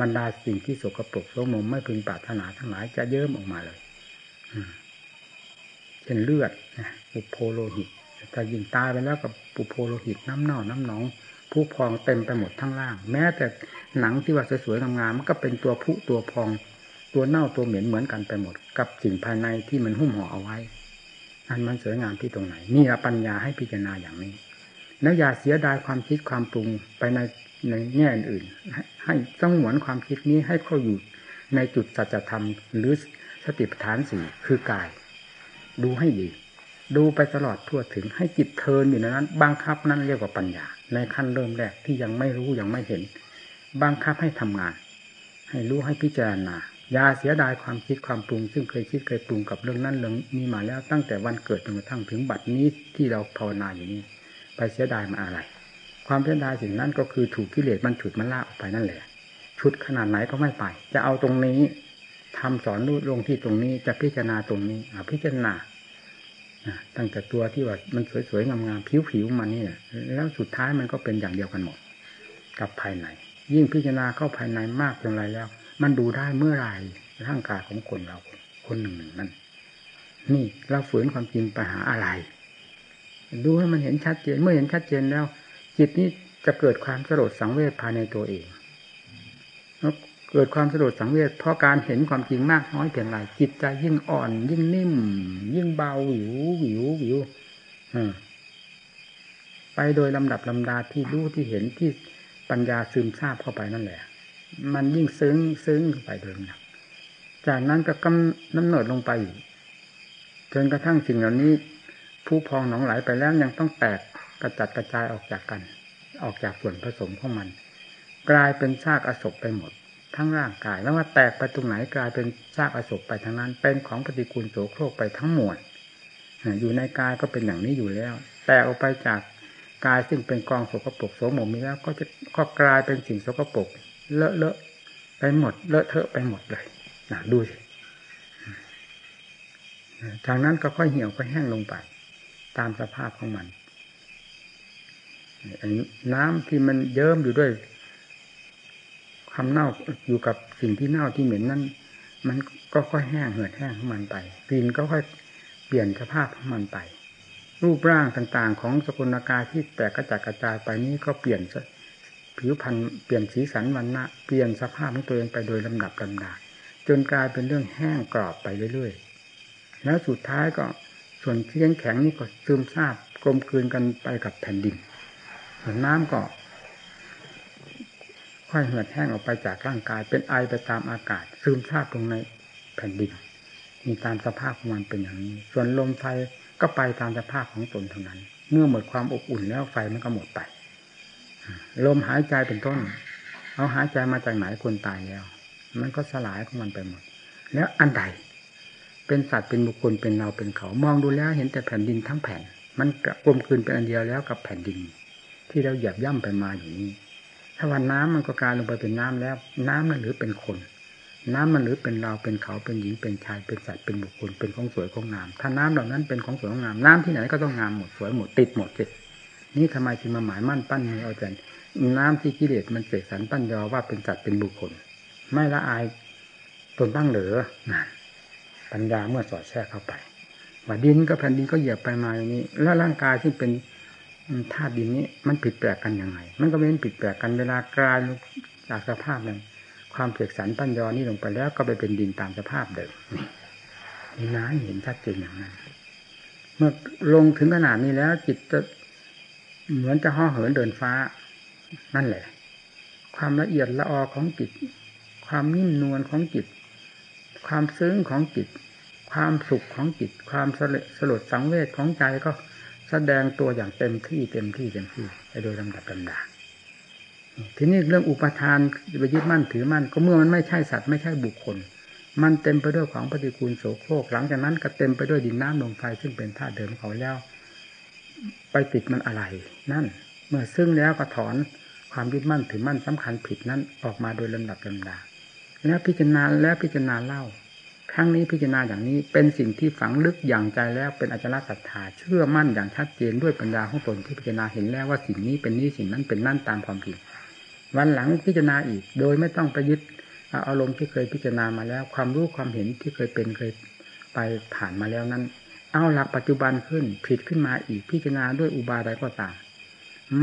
บรรดาสิ่งที่สกปรกโสมมไม่พึงปรารถนาทั้งหลายจะเยิ้มออกมาเลยเช่นเลือดปุโพโลหิตแต่ยิงตายไปแล้วกับปุโพโลหิตน้ำเน่าน้ำหนองผู้พองเต็มไปหมดทั้งล่าง แม้แต่หนังที่ว่าสวยๆงามๆมันก็เป็นตัวผุตัวพอง ตัวเน่าตัวเหม็นเหมือนกันไปหมด กับสิ่งภายในที่มันหุ้มห่อเอาไว้อันมันสวยงามที่ตรงไหนนี่ละปัญญาให้พิจารณาอย่างนี้ แล้วอย่าเสียดายความคิดความปรุงไปใน ในแง่อื่น ให้ต้องหวนความคิดนี้ให้เข้าอยู่ในจุดสัจธรรม หรือสติปัฏฐานสี่คือกาย ดูให้ดี ดูไปตลอดทั่วถึงให้จิตเทินอยู่ในนั้นบังคับนั่นเรียกว่าปัญญา ในขั้นเริ่มแรกที่ยังไม่รู้ยังไม่เห็นบังคับให้ทำงาน ให้รู้ให้พิจารณาอย่าเสียดายความคิดความปรุง ซึ่งเคยคิดเคยปรุงกับเรื่องนั้นเรื่องนี้มาแล้วตั้งแต่วันเกิดจนกระทั่งถึงบัดนี้ที่เราภาวนาอยู่นี้ ไปเสียดายมาอะไร ความเสียดายสิ่งนั้นก็คือถูกกิเลสมันฉุดมันลากออกไปนั่นแหละ ชุดขนาดไหนก็ไม่ไป จะเอาตรงนี้ทำสอนรูลงที่ตรงนี้จะพิจารณาตรงนี้อพิจารณาตั้งแต่ตัวที่ว่ามันสวยๆงามๆผิวๆมันนี่แล้วสุดท้ายมันก็เป็นอย่างเดียวกันหมด กับภายในยิ่งพิจารณาเข้าภายในมากเพียงไรแล้ว มันดูได้เมื่อไรร่างกายของคนเรา คนหนึ่งหนึ่งนั่นนี่เราฝืนความจริงไปหาอะไร ดูให้มันเห็นชัดเจน เมื่อเห็นชัดเจนแล้ว จิตนี้จะเกิดความสลดสังเวชภายในตัวเองแล้วเกิดความสลดสังเวชเพราะการเห็นความจริงมากน้อยเพียงไรจิตใจยิ่งอ่อน ยิ่งนิ่ม ยิ่งเบาหวิวหวิวหวิวไปโดยลำดับลำดาที่รู้ที่เห็นที่ปัญญาซึมซาบเข้าไปนั่นแหละ มันยิ่งซึ้งซึ้งไปเดิมนะจากนั้นก็กำน้ำหนดลงไปจนกระทั่งสิ่งเหล่านี้ผู้พองหนองไหลไปแล้วยังต้องแตก กระจัดกระจายออกจากกัน ออกจากส่วนผสมของมัน กลายเป็นซากอศพไปหมด ทั้งร่างกายแล้วว่าแตกไปตรงไหนกลายเป็นซากอศพไปทั้งนั้น เป็นของปฏิกูลโสโครกไปทั้งหมดอยู่ในกายก็เป็นอย่างนี้อยู่แล้ว แต่ออกไปจากกายซึ่งเป็นกองสกปรกโสมมีแล้วก็จะก็กลายเป็นสิ่งสกปรกเลอะเลอะไปหมด เลอะเทอะไปหมดเลยนะดูสิทางนั้นก็ค่อยเหี่ยวค่อยแห้งลงไป ตามสภาพของมัน น้ำที่มันเยิ้มอยู่ด้วยความเน่าอยู่กับสิ่งที่เน่าที่เหม็นนั้น มันก็ค่อยแห้งเหือดแห้งของมันไปกลิ่นก็ค่อยเปลี่ยนสภาพของมันไป รูปร่างต่างๆ ของสกุลกายที่แตกกระจัดกระจายไปนี้ก็เปลี่ยนผิวพรรณเปลี่ยนสีสันวันณะเปลี่ยนสภาพของตัวเองไปโดยลำดับลำดาจนกลายเป็นเรื่องแห้งกรอบไปเรื่อยๆแล้วสุดท้ายก็ส่วนที่แข็งนี่ก็ซึมซาบกลมกลืนกันไปกับแผ่นดิน ส่วนน้ำก็ค่อยเหือดแห้งออกไปจากร่างกาย เป็นไอไปตามอากาศ ซึมซาบลงในแผ่นดิน มีตามสภาพของมันเป็นอย่างนี้ ส่วนลมไฟก็ไปตามสภาพของตนเท่านั้น เมื่อหมดความอบอุ่นแล้วไฟมันก็หมดไป ลมหายใจเป็นต้น เอาหายใจมาจากไหนคนตายแล้ว มันก็สลายของมันไปหมด แล้วอันใด เป็นสัตว์เป็นบุคคลเป็นเราเป็นเขา มองดูแล้วเห็นแต่แผ่นดินทั้งแผ่น มันกลมกลืนเป็นอันเดียวแล้วกับแผ่นดิน ที่เราเหยียบย่ำไปมาอย่างนี้ ถ้าวันน้ำมันก็กลายลงไปเป็นน้ำแล้ว น้ำนั้นหรือเป็นคน น้ำมันหรือเป็นเราเป็นเขาเป็นหญิงเป็นชายเป็นสัตว์เป็นบุคคลเป็นของสวยของงาม ถ้าน้ำเหล่านั้นเป็นของสวยของงามน้ำที่ไหนก็ต้องงามหมดสวยหมดติดหมดสินี่ทำไมจึงมาหมายมั่นปั้นมือเอาแต่น้ำที่กิเลสมันเสกสรรปั้นยอว่าเป็นจัดเป็นบุคคล ไม่ละอายตนบ้างเหรือนะปัญญาเมื่อสอดแทรกเข้าไปว่าดินก็แผ่นดินก็เหยียบไปมาอย่างนี้ แล้วร่างกายที่เป็น ธาตุดินนี้ มันผิดแปลกกันยังไง มันก็เป็นผิดแปลกกันเวลากลายจากสภาพนั้นความเสกสรรปั้นยอนี่ลงไปแล้วก็ไปเป็นดินตามสภาพเดิมนี่นะเห็นชัดเจนอย่างนั้น เมื่อลงถึงขนาดนี้แล้ว จิตจะเหมือนจะห่อเหินเดินฟ้า นั่นแหละ ความละเอียดละออของจิต ความนิ่มนวลของจิต ความซึ้งของจิต ความสุขของจิต ความสลดสังเวชของใจก็ แสดงตัวอย่างเต็มที่เต็มที่เต็มที่ไปโดยลำดับลำดาทีนี้เรื่องอุปทานไปยึดมั่นถือมั่นก็เมื่อมันไม่ใช่สัตว์ไม่ใช่บุคคล มันเต็มไปด้วยของปฏิกูลโสโครกหลังจากนั้นก็เต็มไปด้วยดินน้ำลมไฟซึ่งเป็นธาตุเดิมเขาแล้ว ไปติดมันอะไร นั่น เมื่อซึ่งแล้วก็ถอนความยึดมั่นถือมั่นสำคัญผิดนั้นออกมาโดยลำดับลำดาแล้วพิจารณาแล้วพิจารณาเล่า ครั้งนี้พิจารณาอย่างนี้ เป็นสิ่งที่ฝังลึกอย่างใจแล้วเป็นอาจารศรัทธาเชื่อมั่นอย่างชัดเจนด้วยปัญญาของตนที่พิจารณาเห็นแล้วว่าสิ่งนี้เป็นนี้สิ่งนั้นเป็นนั่นตามความจริงวันหลังพิจารณาอีก โดยไม่ต้องไปยึดอารมณ์ที่เคยพิจารณามาแล้ว ความรู้ความเห็นที่เคยเป็นเคยไปผ่านมาแล้วนั้น เอาหลักปัจจุบันขึ้นผิดขึ้นมาอีกพิจารณาด้วยอุบายใดก็ตาม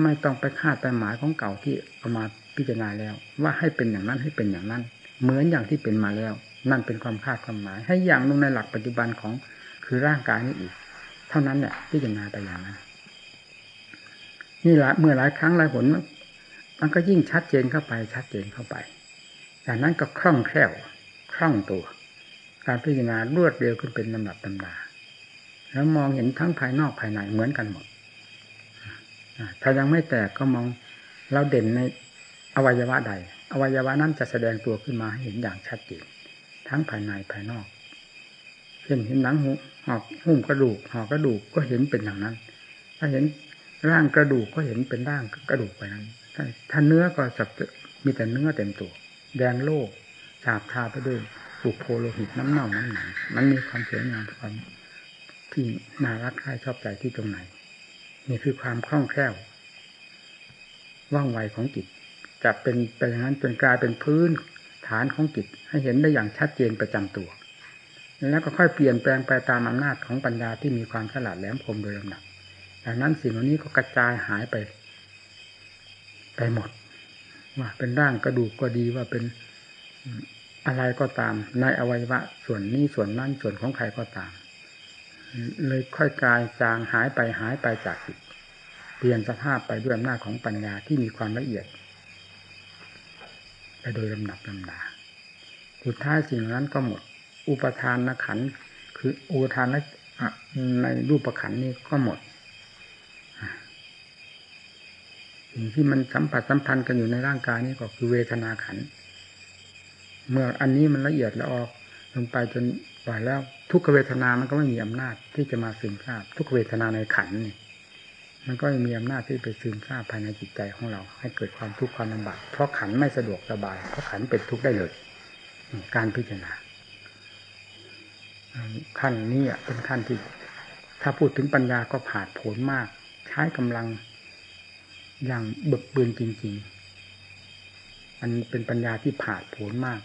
ไม่ต้องไปคาดไปหมายของเก่าที่เอามาพิจารณาแล้ว ว่าให้เป็นอย่างนั้นให้เป็นอย่างนั้น เหมือนอย่างที่เป็นมาแล้ว นั่นเป็นความคาดความหมาย ให้อย่างลงในหลักปัจจุบันของคือร่างกายนี้อีก เท่านั้นเนี่ยพิจารณาไปอย่างนั้นนี่ละเมื่อหลายครั้งหลายผลมันก็ยิ่งชัดเจนเข้าไปชัดเจนเข้าไปจากนั้นก็คล่องแคล่วคล่องตัว การพิจารณารวดเร็วขึ้นเป็นลำดับตำดาแล้วมองเห็นทั้งภายนอกภายในเหมือนกันหมดถ้ายังไม่แตกก็มองเราเด่นในอวัยวะใด อวัยวะนั้นจะแสดงตัวขึ้นมาให้เห็นอย่างชัดเจน ทั้งภายในภายนอกเช่นเห็นหนังหอกหุ้มกระดูกหอกระดูกก็เห็นเป็นอย่างนั้น ถ้าเห็นร่างกระดูกก็เห็นเป็นร่างกระดูกไปนั้น ถ้าเนื้อก็สับมีแต่เนื้อเต็มตัว แดงโลกฉาบทาไปด้วยปุโพโลหิตน้ำเน่าน้ำหนังมันมีความสวยงามความที่น่ารักใคร่ชอบใจที่ตรงไหน นี่คือความคล่องแคล่วว่องไวของจิตจะเป็นไปอย่างนั้นจนกลายเป็นพื้น ฐานของจิตให้เห็นได้อย่างชัดเจนประจำตัว แล้วก็ค่อยเปลี่ยนแปลงไปตามอำนาจของปัญญาที่มีความฉลาดแหลมคมโดยลำดับดังนั้นสิ่งเหล่านี้ก็กระจายหายไป ไปหมด ว่าเป็นร่างกระดูกก็ดีว่าเป็นอะไรก็ตาม ในอวัยวะ ส่วนนี้ส่วนนั้นส่วนของใครก็ตาม เลยค่อยกลายจางหายไปหายไปจากจิตเปลี่ยนสภาพไปด้วยอำนาจของปัญญาที่มีความละเอียด โดยลำดับลำดาสุดท้ายสิ่งนั้นก็หมด อุปทานนขันคืออุปทานในรูปประขันนี้ก็หมดสิ่งที่มันสัมผัสสัมพันธ์กันอยู่ในร่างกายนี้ก็คือเวทนาขัน เมื่ออันนี้มันละเอียดแล้วออกลงไปจนปล่อยแล้วทุกขเวทนามันก็ไม่มีอำนาจที่จะมาซึมซาบทุกเวทนาในขันนี่ มันก็มีอำนาจที่ไปซึมซาบภายในจิตใจของเรา ให้เกิดความทุกข์ความลำบากเพราะขันไม่สะดวกสบาย เพราะขันเป็นทุกข์ได้เลย การพิจารณาขั้นนี้เป็นขั้นที่ ถ้าพูดถึงปัญญาก็ผาดโผนมาก ใช้กำลังอย่างบึกบืนจริงๆมันเป็นปัญญาที่ผาดโผนมาก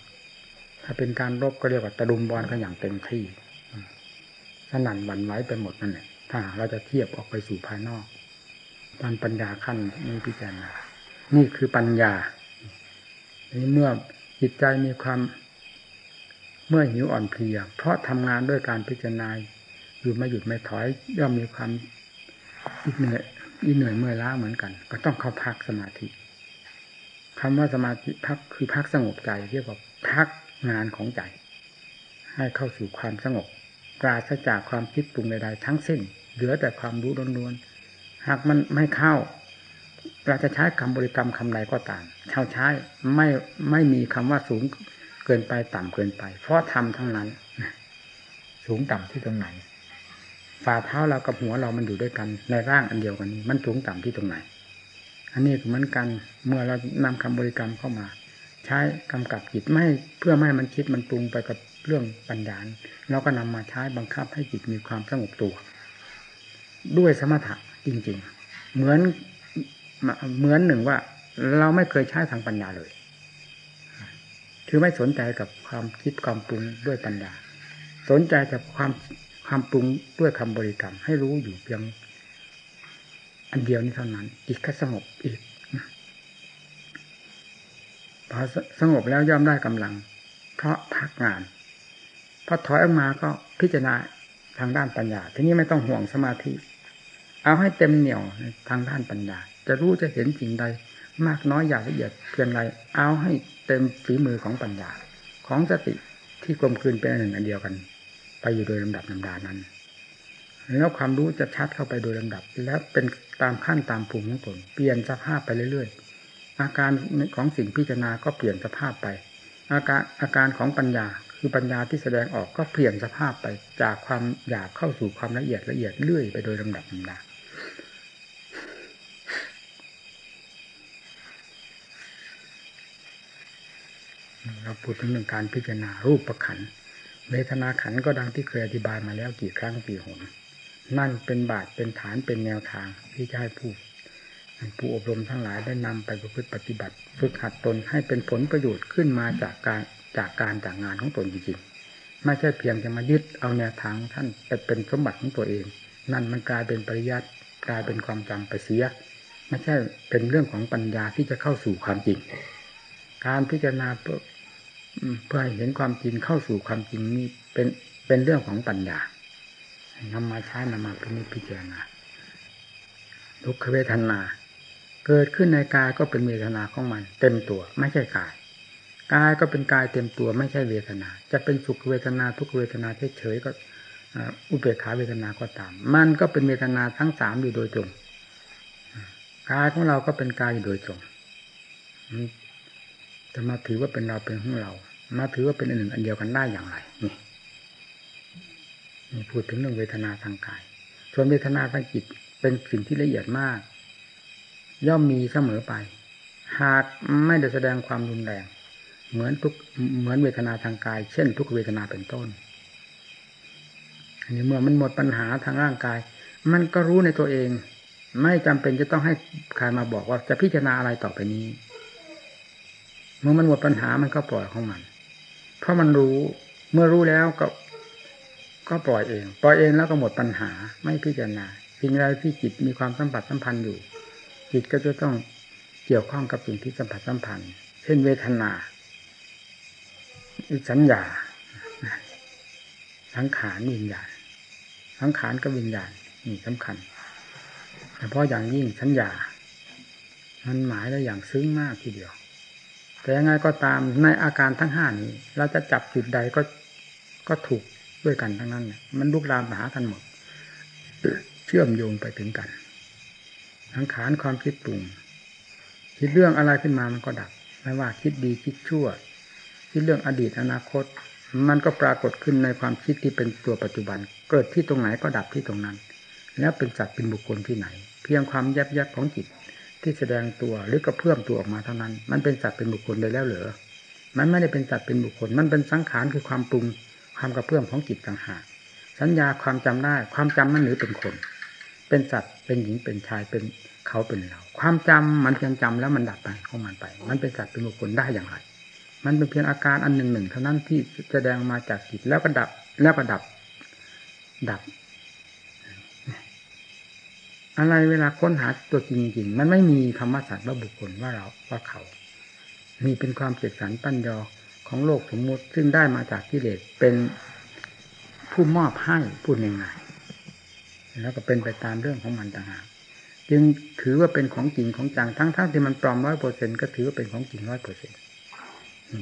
ถ้าเป็นการรบก็เรียกว่าตะลุมบอลกันอย่างเต็มที่สนั่นหวั่นไหวไปหมดนั่นแหละถ้าเราจะเทียบออกไปสู่ภายนอก ตอนปัญญาขั้นนี้พิจารณา นี่คือปัญญานี่เมื่อจิตใจมีความเมื่อหิวอ่อนเพลีย เพราะทำงานด้วยการพิจารณาอยู่ไม่หยุดไม่ถอยย่อมมีความเหนื่อยอีเหนื่อยเมื่อยล้าเหมือนกัน ก็ต้องเข้าพักสมาธิคำว่าสมาธิพักคือพักสงบใจเรียกว่าพักงานของใจ ให้เข้าสู่ความสงบปราศจากความคิดปรุงใดๆทั้งสิ้น เหลือแต่ความรู้ล้วนๆ หากมันไม่เข้า เราจะใช้คำบริกรรมคำใดก็ตามเช่าใช้ไม่ไม่มีคำว่าสูงเกินไปต่ำเกินไป เพราะทำทั้งนั้น สูงต่ำที่ตรงไหนฝ่าเท้าเรากับหัวเรามันอยู่ด้วยกัน ในร่างอันเดียวกันนี้ มันสูงต่ำที่ตรงไหน อันนี้เหมือนกันเมื่อเรานำคำบริกรรมเข้ามา ใช้กำกับจิตไม่เพื่อไม่ให้มันคิดมันปรุงไปกับเรื่องปัญญาเราก็นำมาใช้บังคับให้จิตมีความสงบตัว ด้วยสมถะ จริงๆ เหมือนเหมือนหนึ่งว่า เราไม่เคยใช้ทางปัญญาเลย คือไม่สนใจกับความคิดความปรุงด้วยปัญญา สนใจแต่ความความปรุงด้วยคำบริกรรม ให้รู้อยู่เพียง อันเดียวนี้เท่านั้น อีกก็สงบอีกพอสงบแล้วย่อมได้กำลัง เพราะพักงานพอถอยออกมาก็พิจารณาทางด้านปัญญา ทีนี้ไม่ต้องห่วงสมาธิ เอาให้เต็มเหนี่ยวทางด้านปัญญา จะรู้จะเห็นสิ่งใด มากน้อยอย่างละเอียดเพียงไรเอาให้เต็มฝีมือของปัญญา ของสติที่กลมกลืนเป็นอันหนึ่งอันเดียวกัน ไปอยู่โดยลำดับลำดานั้น แล้วความรู้จะชัดเข้าไปโดยลำดับ และเป็นตามขั้นตามภูมิของตนเปลี่ยนสภาพไปเรื่อยๆ อาการของสิ่งพิจารณาก็เปลี่ยนสภาพไป อาการอาการของปัญญาคือปัญญาที่แสดงออกก็เปลี่ยนสภาพไปจากความหยาบเข้าสู่ความละเอียดละเอียดเรื่อยไปโดยลำดับลำดา เราพูดถึงเรื่องการพิจารณารูปประขันเวทนาขันก็ดังที่เคยอธิบายมาแล้วกี่ครั้งกี่หนนั่นเป็นบาทเป็นฐานเป็นแนวทางที่จะให้ผู้ผู้อบรมทั้งหลายได้นำไปประพฤติปฏิบัติ ฝึกหัดตนให้เป็นผลประโยชน์ขึ้นมาจากการจากการจากงานของตนจริงๆไม่ใช่เพียงจะมายึดเอาแนวทางท่านไปเป็นสมบัติของตัวเอง นั่นมันกลายเป็นปริยัติกลายเป็นความจำไปเสีย ไม่ใช่เป็นเรื่องของปัญญาที่จะเข้าสู่ความจริง การพิจารณา เพื่อให้เห็นความจริงเข้าสู่ความจริงนี้เป็นเป็นเรื่องของปัญญานำมาใช้นำมาพิพิจารณาทุกขเวทนา เกิดขึ้นในกายก็เป็นเวทนาของมัน เต็มตัวไม่ใช่กายกายก็เป็นกายเต็มตัวไม่ใช่เวทนา จะเป็นสุขเวทนาทุกเวทนาเฉยๆก็อุเบกขาเวทนาก็ตาม มันก็เป็นเวทนาทั้งสามอยู่โดยตรงกายของเราก็เป็นกายอยู่โดยตรงจะมาถือว่าเป็นเราเป็นของเรา มาถือว่าเป็นอันหนึ่งอันเดียวกันได้อย่างไรนี่นี่พูดถึงเรื่องเวทนาทางกาย ส่วนเวทนาทางจิตเป็นสิ่งที่ละเอียดมาก ย่อมมีเสมอไป หากไม่ได้แสดงความรุนแรง เหมือนทุกเหมือนเวทนาทางกาย เช่น ทุกเวทนาเป็นต้นอันนี้เมื่อมันหมดปัญหาทางร่างกาย มันก็รู้ในตัวเอง ไม่จำเป็นจะต้องให้ใครมาบอกว่าจะพิจารณาอะไรต่อไปนี้ เมื่อมันหมดปัญหามันก็ปล่อยของมัน เพราะมันรู้เมื่อรู้แล้วก็ ก็ปล่อยเอง ปล่อยเองแล้วก็หมดปัญหาไม่พิจารณาสิ่งใดที่จิตมีความสัมผัสสัมพันธ์อยู่ จิตก็จะต้องเกี่ยวข้องกับสิ่งที่สัมผัสสัมพันธ์ เช่นเวทนาสัญญาสังขารวิญญาณสังขารกับวิญญาณนี่สำคัญเฉพาะอย่างยิ่งสัญญา มันหมายได้อย่างซึ้งมากทีเดียว แต่ยังไงก็ตามในอาการทั้งห้านี้ เราจะจับจุดใดก็ก็ถูกด้วยกันทั้งนั้นมันลุกลามหากันหมด เชื่อมโยงไปถึงกันสังขารความคิดปรุงคิดเรื่องอะไรขึ้นมามันก็ดับ ไม่ว่าคิดดีคิดชั่ว คิดเรื่องอดีตอนาคต มันก็ปรากฏขึ้นในความคิดที่เป็นตัวปัจจุบัน เกิดที่ตรงไหนก็ดับที่ตรงนั้น แล้วเป็นจัดเป็นบุคคลที่ไหน เพียงความแยบยับของจิต ที่แสดงตัวหรือกระเพื่อมตัวออกมาเท่านั้น มันเป็นสัตว์เป็นบุคคลเลยแล้วเหรอมันไม่ได้เป็นสัตว์เป็นบุคคล มันเป็นสังขารคือความปรุงความกระเพื่อมของจิตต่างหากสัญญาความจำได้ ความจำมันหรือเป็นคน เป็นสัตว์เป็นหญิงเป็นชายเป็นเขาเป็นเรา ความจำมันเพียงจำแล้วมันดับไปของมันไป มันเป็นสัตว์เป็นบุคคลได้อย่างไร มันเป็นเพียงอาการอันหนึ่งหนึ่งเท่านั้นที่แสดงมาจากจิตแล้วก็ดับแล้วก็ดับ ดับ อะไรเวลาค้นหาตัวจริงๆมันไม่มีคำว่าสัตว์ว่าบุคคลว่าเราว่าเขา มีเป็นความเสกสรรปั้นยอของโลกสมมุติ ซึ่งได้มาจากกิเลสเป็นผู้มอบให้พูดง่ายๆแล้วก็เป็นไปตามเรื่องของมันต่างหากจึงถือว่าเป็นของจริงของจังทั้งๆทที่มันปลอมร้อยเปอร์เซ็นก็ถือว่าเป็นของจริงร้อยเปอร์เซ็นต์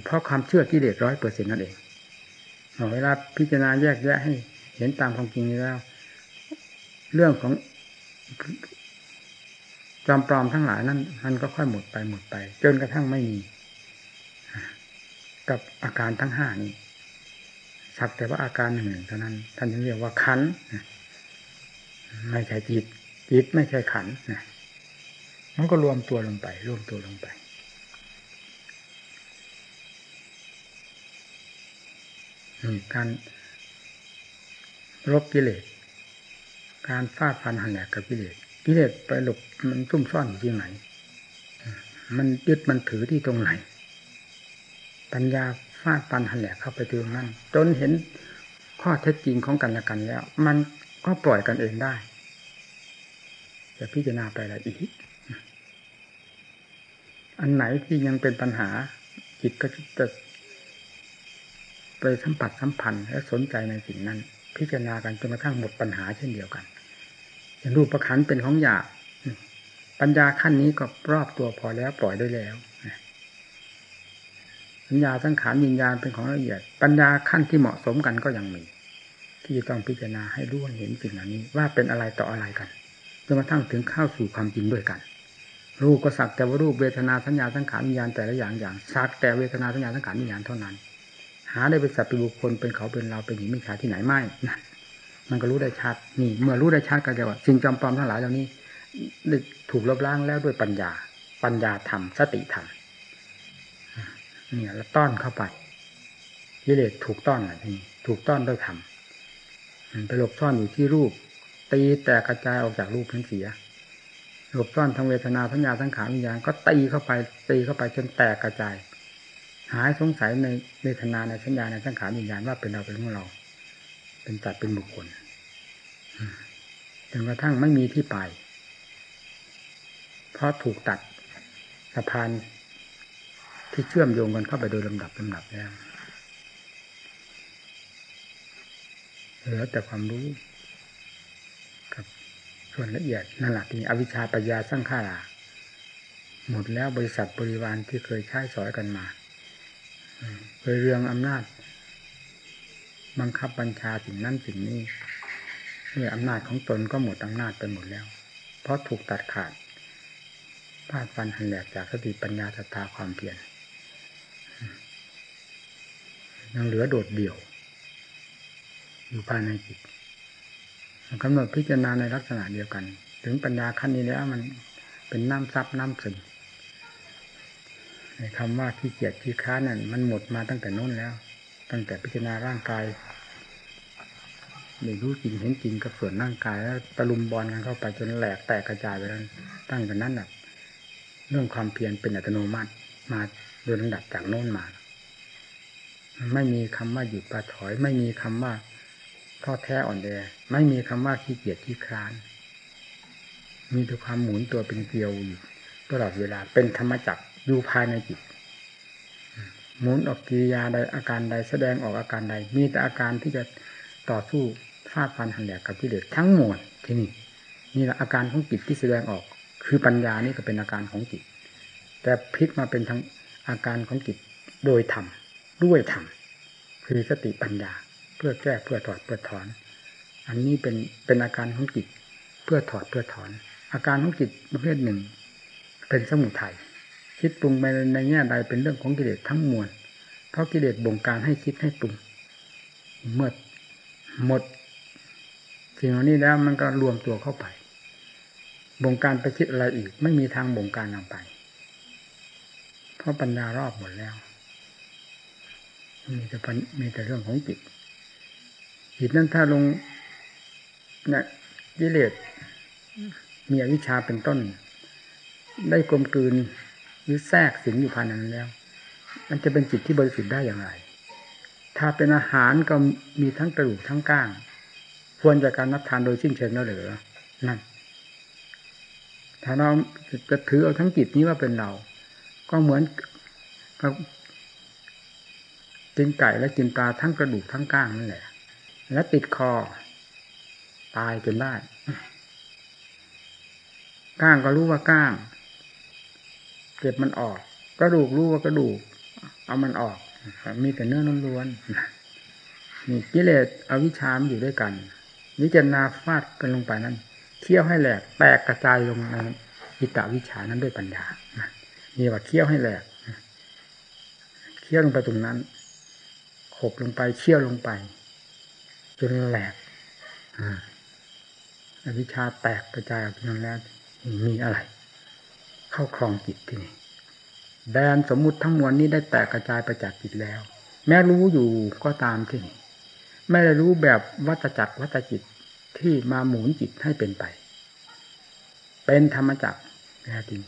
เพราะความเชื่อกิเลสร้อยเปอร์เซ็นต์นั่นเองเวลาพิจารณาแยกแยะให้ เห็นตามความจริงแล้ว เรื่องของ จอมปลอมทั้งหลายนั้นมันก็ค่อยหมดไปหมดไป จนกระทั่งไม่มี กับอาการทั้งห้านี้สักแต่ว่าอาการหนึ่งเท่านั้น ท่านเรียกว่าขันไม่ใช่จิต จิตไม่ใช่ขันมันก็รวมตัวลงไป รวมตัวลงไป การลบกิเลส การฟาดฟันหันแหลกกับกิเลสกิเลสไปหลบมันซุ่มซ่อนอยู่ที่ไหน มันยึดมันถือที่ตรงไหน ปัญญาฟาดปันหันแหลกเข้าไปตรงนั้นจนเห็นข้อเท็จจริงของกันและกันแล้ว มันก็ปล่อยกันเองได้จะพิจารณาไปอะไรอีก อันไหนที่ยังเป็นปัญหา จิตก็จะไปสัมผัสสัมพันธ์และสนใจในสิ่งนั้น พิจารณากันจนกระทั่งหมดปัญหาเช่นเดียวกัน อย่างรูปประคันเป็นของหยาบปัญญาขั้นนี้ก็รอบตัวพอแล้วปล่อยได้แล้วปัญญาสังขารวิญญาณเป็นของละเอียด ปัญญาขั้นที่เหมาะสมกันก็ยังมี ที่จะต้องพิจารณาให้รู้เห็นสิ่งเหล่านี้ ว่าเป็นอะไรต่ออะไรกันจนกระทั่งถึงเข้าสู่ความจริงด้วยกัน รูปก็สักแต่ว่ารูปเวทนาสัญญาสังขารวิญญาณแต่ละอย่างอย่างสักแต่เวทนาสัญญาสังขารวิญญาณเท่านั้น หาได้เป็นสัตว์เป็นบุคคลเป็นเขาเป็นเราเป็นหญิงเป็นชายที่ไหนไม่นั่น มันก็รู้ได้ชัดนี่ เมื่อรู้ได้ชัดก็แปลว่าสิ่งจำปลอมทั้งหลายเหล่านี้ถูกลบล้างแล้วด้วยปัญญา ปัญญาธรรมสติธรรมเนี่ยแล้วต้อนเข้าไปกิเลสถูกต้อนอะไรนี่ถูกต้อนด้วยธรรมไปหลบซ่อนอยู่ที่รูป ตีแตกกระจายออกจากรูปนั้นเสียหลบซ่อนทางเวทนาสัญญาสังขารวิญญาณก็ตีเข้าไป ตีเข้าไปจนแตกกระจาย หายสงสัยในเวทนาในสัญญาในสังขารวิญญาณว่าเป็นเราเป็นของเรา เป็นจัดเป็นบุคคล จนกระทั่งไม่มีที่ไป เพราะถูกตัดสะพานที่เชื่อมโยงกันเข้าไปโดยลำดับลำดับแล้วเหลือแต่ความรู้กับส่วนละเอียดนั่นแหละที่อวิชชาปัญญาสร้างข้าราหมดแล้วบริษัทบริวารที่เคยใช้สอยกันมาเคยเรื่องอำนาจ บังคับบัญชาสิ่งนั้นสิ่งนี้ เมื่ออำนาจของตนก็หมดอำนาจไปหมดแล้ว เพราะถูกตัดขาดพาดฟันหันแหลกจากสติปัญญาศรัทธาความเพียรยังเหลือโดดเดี่ยว อยู่ภายในจิตกำหนดพิจารณาในลักษณะเดียวกัน ถึงปัญญาขั้นนี้แล้วมันเป็นน้ำซับน้ำซึมในคำว่าขี้เกียจขี้ค้านั่นมันหมดมาตั้งแต่นู้นแล้ว ตั้งแต่พิจารณาร่างกาย ไม่รู้จริงเห็นจริงกับส่วนร่างกายแล้วตะลุมบอลกันเข้าไปจนแหลกแตกกระจายไปแล้วตั้งแต่นั้นแหละเรื่องความเพียรเป็นอัตโนมัติมาโดยลำดับจากโน้นมา ไม่มีคำว่าหยุดปาถอย ไม่มีคำว่าท้อแท้อ่อนแอไม่มีคำว่าขี้เกียจขี้คร้าน มีแต่ความหมุนตัวเป็นเกลียวอยู่ตลอดเวลาเป็นธรรมจักรอยู่ภายในจิตหมุนออกกิริยาใดอาการใดแสดงออกอาการใด มีแต่อาการที่จะต่อสู้ ฟาดฟันหันแหลกกับกิเลสทั้งหมดที่นี่นี่แหละอาการของจิตที่แสดงออก คือปัญญานี่ก็เป็นอาการของจิต แต่พลิกมาเป็นทั้งอาการของจิตโดยธรรมด้วยธรรมคือสติปัญญา เพื่อแก้เพื่อถอดเพื่อถอน อันนี้เป็นเป็นอาการของจิตเพื่อถอดเพื่อถอน อาการของจิตประเภทหนึ่ง เป็นสมุทัยคิดปรุงไปในแง่ใดเป็นเรื่องของกิเลสทั้งมวลเพราะกิเลสบงการให้คิดให้ปรุง เมื่อหมด สิ่งเหล่านี้แล้วมันก็รวมตัวเข้าไป บงการไปคิดอะไรอีก ไม่มีทางบงการออกไป เพราะปัญญารอบหมดแล้ว มีแต่มีแต่เรื่องของจิตจิตนั้นถ้าลงเนี่ยกิเลสมีอวิชชาเป็นต้น ได้กลมกลืนหรือแทรกสิงอยู่ภายในนั้นแล้ว มันจะเป็นจิตที่บริสุทธิ์ได้อย่างไร ถ้าเป็นอาหารก็มีทั้งกระดูกทั้งก้าง ควรจะกการนับทานโดยสิ้นเชิงแล้วหรือนั่น ถ้าเราจะถือเอาทั้งจิตนี้ว่าเป็นเรา ก็เหมือนกับกินไก่และกินปลาทั้งกระดูกทั้งก้างนั่นแหละ และติดคอ ตายจนได้ก้างก็รู้ว่าก้าง เก็บมันออก กระดูกรู้ว่ากระดูก เอามันออก มีแต่เนื้อล้วนๆนี่กิเลสอวิชามอยู่ด้วยกัน วิจารณาฟาดกันลงไปนั้นเคี่ยวให้แหลกแตกกระจายลงในอิตาวิชานั้นด้วยปัญญานี่ว่าเคี่ยวให้แหลกเคี่ยวลงไปตรงนั้นขบลงไปเคี่ยวลงไป จนแหลกอวิชาแตกกระจายออกไปแล้วมีอะไร เข้าครองจิตที่นี่แดนสมมุติทั้งมวลนี้ได้แตกกระจายไปจากจิตแล้ว แม้รู้อยู่ก็ตามที่นี่ ไม่ได้รู้แบบวัตจักรวัตจิตที่มาหมุนจิตให้เป็นไป เป็นธรรมจักรแท้จริง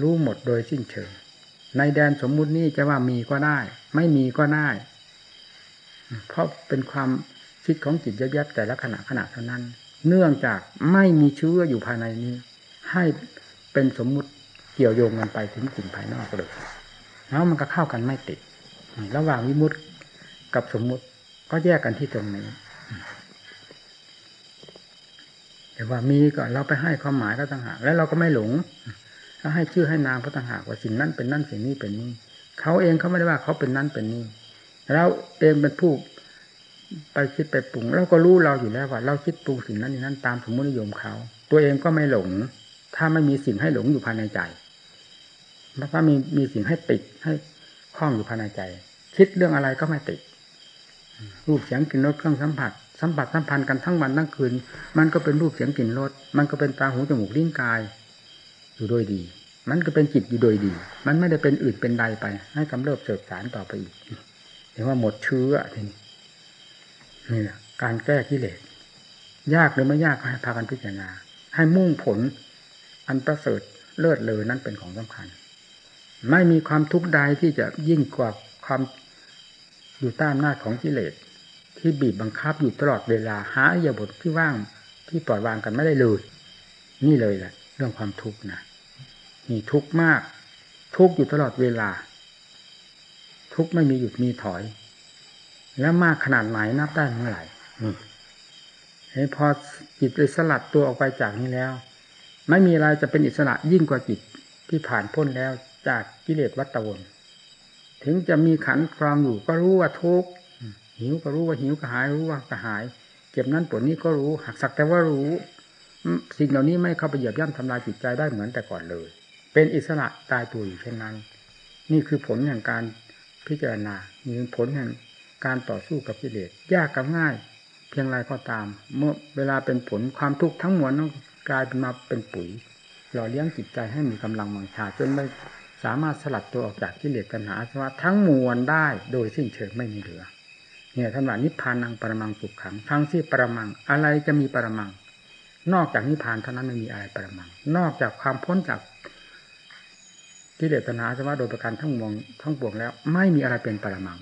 รู้หมดโดยสิ้นเชิง ในแดนสมมุตินี้จะว่ามีก็ได้ ไม่มีก็ได้ เพราะเป็นความคิดของจิตยับยับแต่ละขณะขณะเท่านั้น เนื่องจากไม่มีเชื้ออยู่ภายในนี้ ให้เป็นสมมุติเกี่ยวโยงกันไปถึงสิ่งภายนอกเลยแล้วมันก็เข้ากันไม่ติด ระหว่างวิมุตติกับสมมุติ ก็แยกกันที่ตรงนี้แต่ว่ามีก็เราไปให้ความหมายก็ต่างหากแล้วเราก็ไม่หลงถ้าให้ชื่อให้นามก็ต่างหากว่าสิ่งนั้นเป็นนั่นสิ่งนี้เป็นนี้เขาเองเขาไม่ได้ว่าเขาเป็นนั้นเป็นนี้เราเองเป็นผู้ไปคิดไปปรุงเราก็รู้เราอยู่แล้วว่า เราคิดปรุงสิ่งนั้นอย่างนั้นตามสมมตินิยมเขาตัวเองก็ไม่หลง ถ้าไม่มีสิ่งให้หลงอยู่ภายในใจถ้ามีมีสิ่งให้ติดให้คล้องอยู่ภายในใจ คิดเรื่องอะไรก็ไม่ติด รูปเสียงกลิ่นรสเครื่องสัมผัส สัมผัสสัมพันธ์กันทั้งวันทั้งคืน มันก็เป็นรูปเสียงกลิ่นรสมันก็เป็นตาหูจมูกลิ้นกาย อยู่โดยดี มันก็เป็นจิตอยู่โดยดี มันไม่ได้เป็นอื่นเป็นใดไป ให้กำเริบเสบสารต่อไปอีกเห็นว่าหมดเชื้อทีนี้นี่แหละการแก้กิเลสยากหรือไม่ยากให้พากันพิจารณา ให้มุ่งผล อันประเสริฐเลิศเลอนั้นเป็นของสำคัญ ไม่มีความทุกข์ใดที่จะยิ่งกว่าความ อยู่ใต้อำนาจของกิเลสที่บีบบังคับอยู่ตลอดเวลาหาอย่าบทที่ว่างที่ปล่อยวางกันไม่ได้เลย นี่เลยแหละเรื่องความทุกข์นะนี่ทุกข์มาก ทุกข์อยู่ตลอดเวลา ทุกข์ไม่มีหยุดมีถอย แล้วมากขนาดไหนนับได้เมื่อไหร่นี่พอจิตเลยสลัดตัวออกไปจากนี้แล้ว ไม่มีอะไรจะเป็นอิสระยิ่งกว่าจิตที่ผ่านพ้นแล้วจากกิเลสวัตวน ถึงจะมีขันครองอยู่ก็รู้ว่าทุกข์หิวก็รู้ว่าหิวกระหายรู้ว่ากระหาย เก็บนั้นปวดนี้ก็รู้หักสักแต่ว่ารู้ สิ่งเหล่านี้ไม่เข้าไปเหยียบย่ำทำลายจิตใจได้เหมือนแต่ก่อนเลย เป็นอิสระตายตัวอยู่เช่นนั้น นี่คือผลแห่งการพิจารณามีผลแห่งการต่อสู้กับกิเลสยากกับง่าย เพียงไรก็ตาม เมื่อเวลาเป็นผลความทุกข์ทั้งมวลต้องกลายเป็นมาเป็นปุ๋ย หล่อเลี้ยงจิตใจให้มีกำลังมังชาจนไม่ สามารถสลัดตัวออกจากกิเลสตัณหาสวะทั้งมวลได้โดยสิ้นเชิงไม่มีเหลือ เนี่ยท่านว่านิพพานังปรมังสุขขังทั้งที่ปรมังอะไรจะมีปรมัง นอกจากนิพพานเท่านั้นไม่มีอะไรปรมัง นอกจากความพ้นจากกิเลสตัณหาสวะโดยประการทั้งมวลทั้งปวงแล้ว ไม่มีอะไรเป็นปรมัง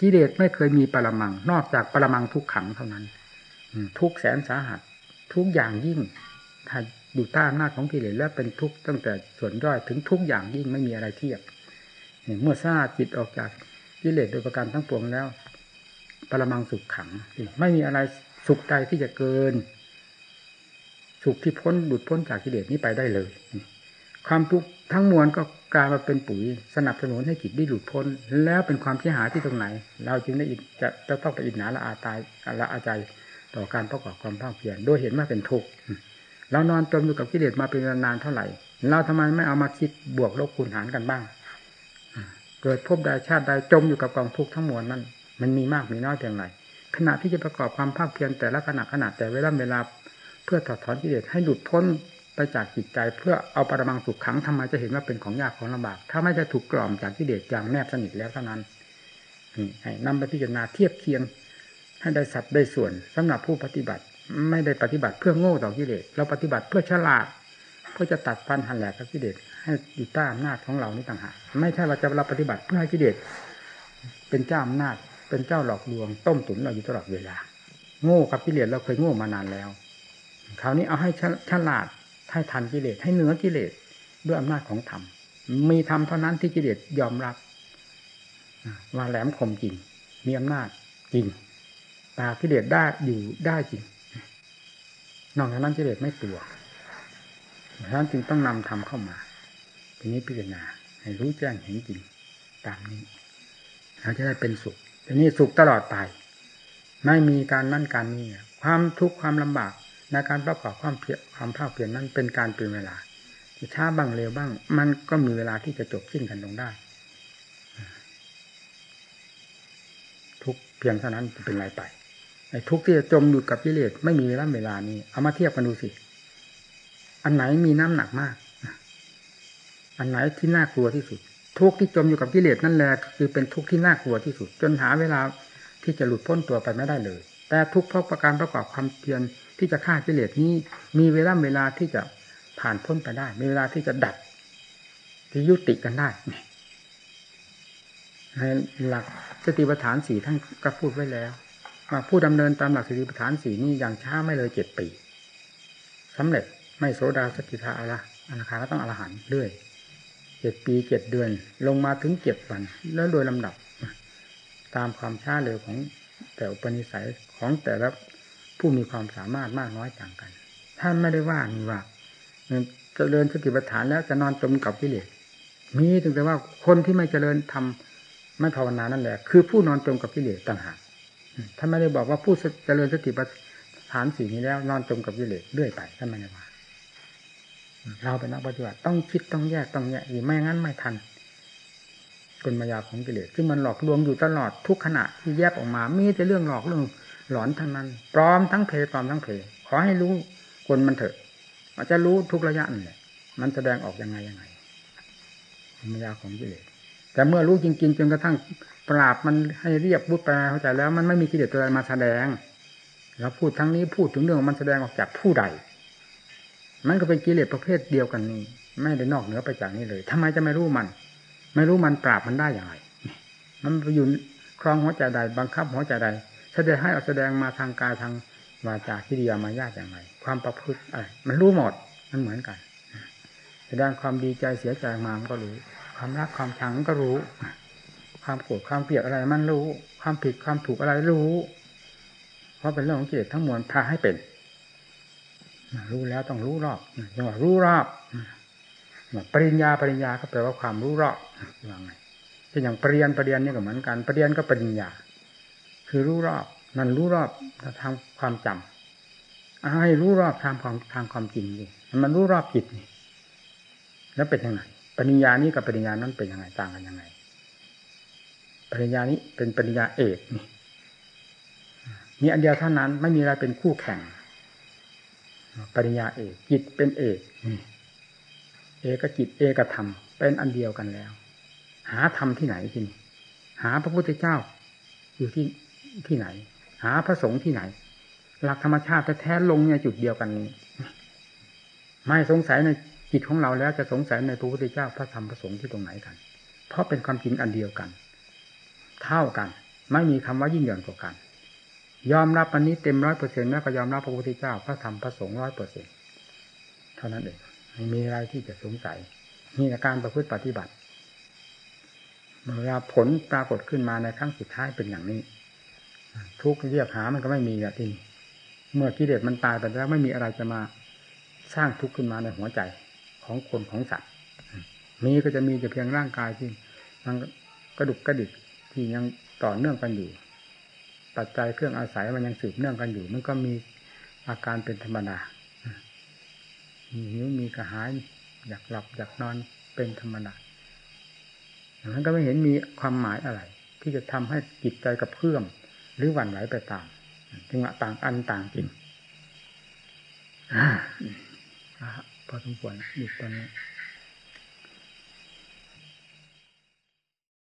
กิเลสไม่เคยมีปรมัง นอกจากปรมังทุกขังเท่านั้นทุกแสนสาหัส ทุกอย่างยิ่งถ้า อยู่ใต้อำนาจของกิเลสแล้วเป็นทุกข์ตั้งแต่ส่วนย่อยถึงทุกอย่างยิ่งไม่มีอะไรเทียบเมื่อซาจิตออกจากกิเลสโดยประการทั้งปวงแล้ว ปรมังสุขขัง ไม่มีอะไรสุขใดที่จะเกิน สุขที่พ้นบุดพ้นจากกิเลสนี้ไปได้เลย ความทุกข์ทั้งมวลก็กลายมาเป็นปุ๋ยสนับสนุนให้จิตได้หลุดพ้น แล้วเป็นความเสียหายที่ตรงไหน เราจึงได้จะจะต้องไปอิจฉาละอาตายละอาใจต่อการประกอบความภาคเพียรโดยเห็นว่าเป็นทุกข์ เรานอนจมอยู่กับกิเลสมาเป็นนานเท่าไหร่ เราทำไมไม่เอามาคิดบวกลบคูณหารกันบ้าง เกิดพบใดชาติใดจมอยู่กับกองทุกข์ทั้งมวลนั้น มันมีมากมีน้อยเพียงไรขณะที่จะประกอบความภาคเพียรแต่ละขณะขณะแต่เวลาเวลาเพื่อถอดถอนกิเลสให้หลุดพ้นไปจากจิตใจ เพื่อเอาปรมังสุขขังทำไมจะเห็นว่าเป็นของยากของลำบาก ถ้าไม่จะถูกกล่อมจากกิเลสอย่างแนบสนิทแล้วเท่านั้นให้นำไปพิจารณาเทียบเคียงให้ได้สัดได้ส่วนสำหรับผู้ปฏิบัติ ไม่ได้ปฏิบัติเพื่อโง่ต่อกิเลสเราปฏิบัติเพื่อฉลาด เพื่อจะตัดฟันหันแหลกกับกิเลสให้อยู่ใต้อำนาจของเรานี่ต่างหากไม่ใช่เราจะเราปฏิบัติเพื่อให้กิเลสเป็นเจ้าอำนาจ เป็นเจ้าหลอกลวง ต้มตุ๋นเราอยู่ตลอดเวลา โง่กับกิเลสเราเคยโง่มานานแล้ว คราวนี้เอาให้ฉลาดให้ทันกิเลสให้เหนือกิเลสด้วยอำนาจของธรรมมีธรรมเท่านั้นที่กิเลสยอมรับว่าแหลมคมจริง มีอำนาจจริงตากิเลสได้อยู่ได้จริง นอกจากนั้นกิเลสไม่ตัวเพราะฉะนั้นจึงต้องนำธรรมเข้ามาทีนี้พิจารณาให้รู้แจ้งเห็นจริงตามนี้เราจะได้เป็นสุขทีนี้สุขตลอดไป ไม่มีการนั่นการนี้ความทุกข์ความลำบากในการประกอบความเพียรความภาคเพียรนั้นเป็นการเป็นเวลาช้าบ้างเร็วบ้าง มันก็มีเวลาที่จะจบสิ้นกันลงได้ ทุกเพียงเท่านั้นจะเป็นไรไป ไอ้ทุกที่จะจมอยู่กับกิเลสไม่มีเวลาเวลานี้เอามาเทียบกันดูสิ อันไหนมีน้ำหนักมาก อันไหนที่น่ากลัวที่สุด ทุกที่จมอยู่กับกิเลสนั่นแหละคือเป็นทุกข์ที่น่ากลัวที่สุด จนหาเวลาที่จะหลุดพ้นตัวไปไม่ได้เลย แต่ทุกเพราะประการประกอบความเพียรที่จะฆ่ากิเลสนี้ มีเวลาเวลาที่จะผ่านพ้นไปได้ มีเวลาที่จะดับที่ยุติกันได้ในหลักสติปัฏฐานสี่ท่านก็พูดไว้แล้ว ผู้ดำเนินตามหลักสติปัฏฐานสี่นี้อย่างช้าไม่เลยเจ็ดปีสำเร็จไม่โสดาสกิทาอะไรอนาคาก็ต้องอรหันเรื่อยเจ็ดปีเจ็ดเดือน ลงมาถึงเจ็ดวันแล้วโดยลำดับ ตามความช้าเร็วของแต่อุปนิสัยของแต่ละผู้มีความสามารถมากน้อยต่างกัน ท่านไม่ได้ว่านี่ว่าเจริญสติปัฏฐานแล้วจะนอนจมกับกิเลสมีถึงแต่ว่าคนที่ไม่เจริญทำไม่ภาวนานั่นแหละ คือผู้นอนจมกับกิเลสต่างหาก ท่านไม่ได้บอกว่าผู้เจริญสติปัฏฐานสี่นี้แล้ว นอนจมกับกิเลสเรื่อยไปท่านไม่ได้ว่าเราเป็นนักปฏิบัติต้องคิดต้องแยกต้องแยกอีไม่งั้นไม่ทันกลมายาของกิเลสซึ่งมันหลอกลวงอยู่ตลอดทุกขณะที่แยกออกมามีแต่เรื่องหลอกเรื่องหลอนทั้งนั้นปลอมทั้งเพปลอมทั้งเพขอให้รู้คนมันเถอะอาจจะรู้ทุกระยะนั่นแหละมันแสดงออกยังไงยังไงกลมายาของกิเลสแต่เมื่อรู้จริง ๆ จนกระทั่ง ปราบมันให้เรียบบุตรเข้าใจแล้ว มันไม่มีกิเลสตัวใดมาแสดงแล้วพูดทั้งนี้พูดถึงเรื่องมันแสดงออกจากผู้ใด มันก็เป็นกิเลสประเภทเดียวกันนี้ ไม่ได้นอกเหนือไปจากนี้เลยทำไมจะไม่รู้มัน ไม่รู้มันปราบมันได้อย่างไร มันไปอยู่ครองหัวใจใด บังคับหัวใจใดแสดงให้เอาแสดงมาทางกายทางวาจาทิฏยามายาอย่างไร ความประพฤติอะไรมันรู้หมด มันเหมือนกัน แสดงความดีใจเสียใจมามันก็รู้ ความรักความชังก็รู้ ความโกรธความเกลียดอะไรมันรู้ ความผิดความถูกอะไรรู้ เพราะเป็นเรื่องของกิเลสทั้งมวลพาให้เป็นรู้แล้วต้องรู้รอบจังหวะรู้รอบปริญญาปริญญาก็แปลว่าความรู้รอบว่าไงเช่นอย่างปรริญญาปรริญญานี่ก็เหมือนกันปรริญญาก็ปริญญา คือรู้รอบนั่นรู้รอบทางความจำให้รู้รอบทางความทางความจริงดิมันรู้รอบจิตนี่แล้วเป็นยังไงปริญญานี้กับปริญญานั้นเป็นยังไงต่างกันยังไง ปริญญานี้เป็นปริญญาเอกนี่มีอันเดียวเท่านั้นไม่มีอะไรเป็นคู่แข่ง ปริญญาเอกจิตเป็นเอกเอกจิตเอกธรรม เป็นอันเดียวกันแล้ว หาธรรมที่ไหนที่นี่หาพระพุทธเจ้า อยู่ที่ที่ไหน หาพระสงฆ์ที่ไหน หลักธรรมชาติแท้ลงในจุดเดียวกันนี้ ไม่สงสัยในจิตของเราแล้วจะสงสัยในพระพุทธเจ้าพระธรรมพระสงฆ์ที่ตรงไหนกัน เพราะเป็นความจริงอันเดียวกัน เท่ากัน ไม่มีคำว่ายิ่งหย่อนกว่ากัน ยอมรับอันนี้เต็มร้อยเปอร์เซ็นต์แล้วก็ยอมรับพระพุทธเจ้าพระธรรมพระสงฆ์ร้อยเปอร์เซ็นต์เท่านั้นเองไม่มีอะไรที่จะสงสัยนี่การประพฤติปฏิบัติเวลาผลปรากฏขึ้นมาในครั้งสุดท้ายเป็นอย่างนี้ ทุกเรียกหามันก็ไม่มีอะทีเมื่อกิเลสมันตายไปแล้วไม่มีอะไรจะมาสร้างทุกข์ขึ้นมาในหัวใจของคนของสัตว์มีก็จะมีแต่เพียงร่างกายที่มันกระดุกกระดิก ที่ยังต่อเนื่องกันอยู่ ปัจจัยเครื่องอาศัยมันยังสืบเนื่องกันอยู่ มันก็มีอาการเป็นธรรมดา มีหิวมีกระหาย อยากหลับอยากนอนเป็นธรรมดาอย่างนั้นก็ไม่เห็นมีความหมายอะไร ที่จะทำให้จิตใจกับเพื่อมหรือหวั่นไหวไปตามจึงต่างอันต่างจริงพอสมควรอีกตอนนี้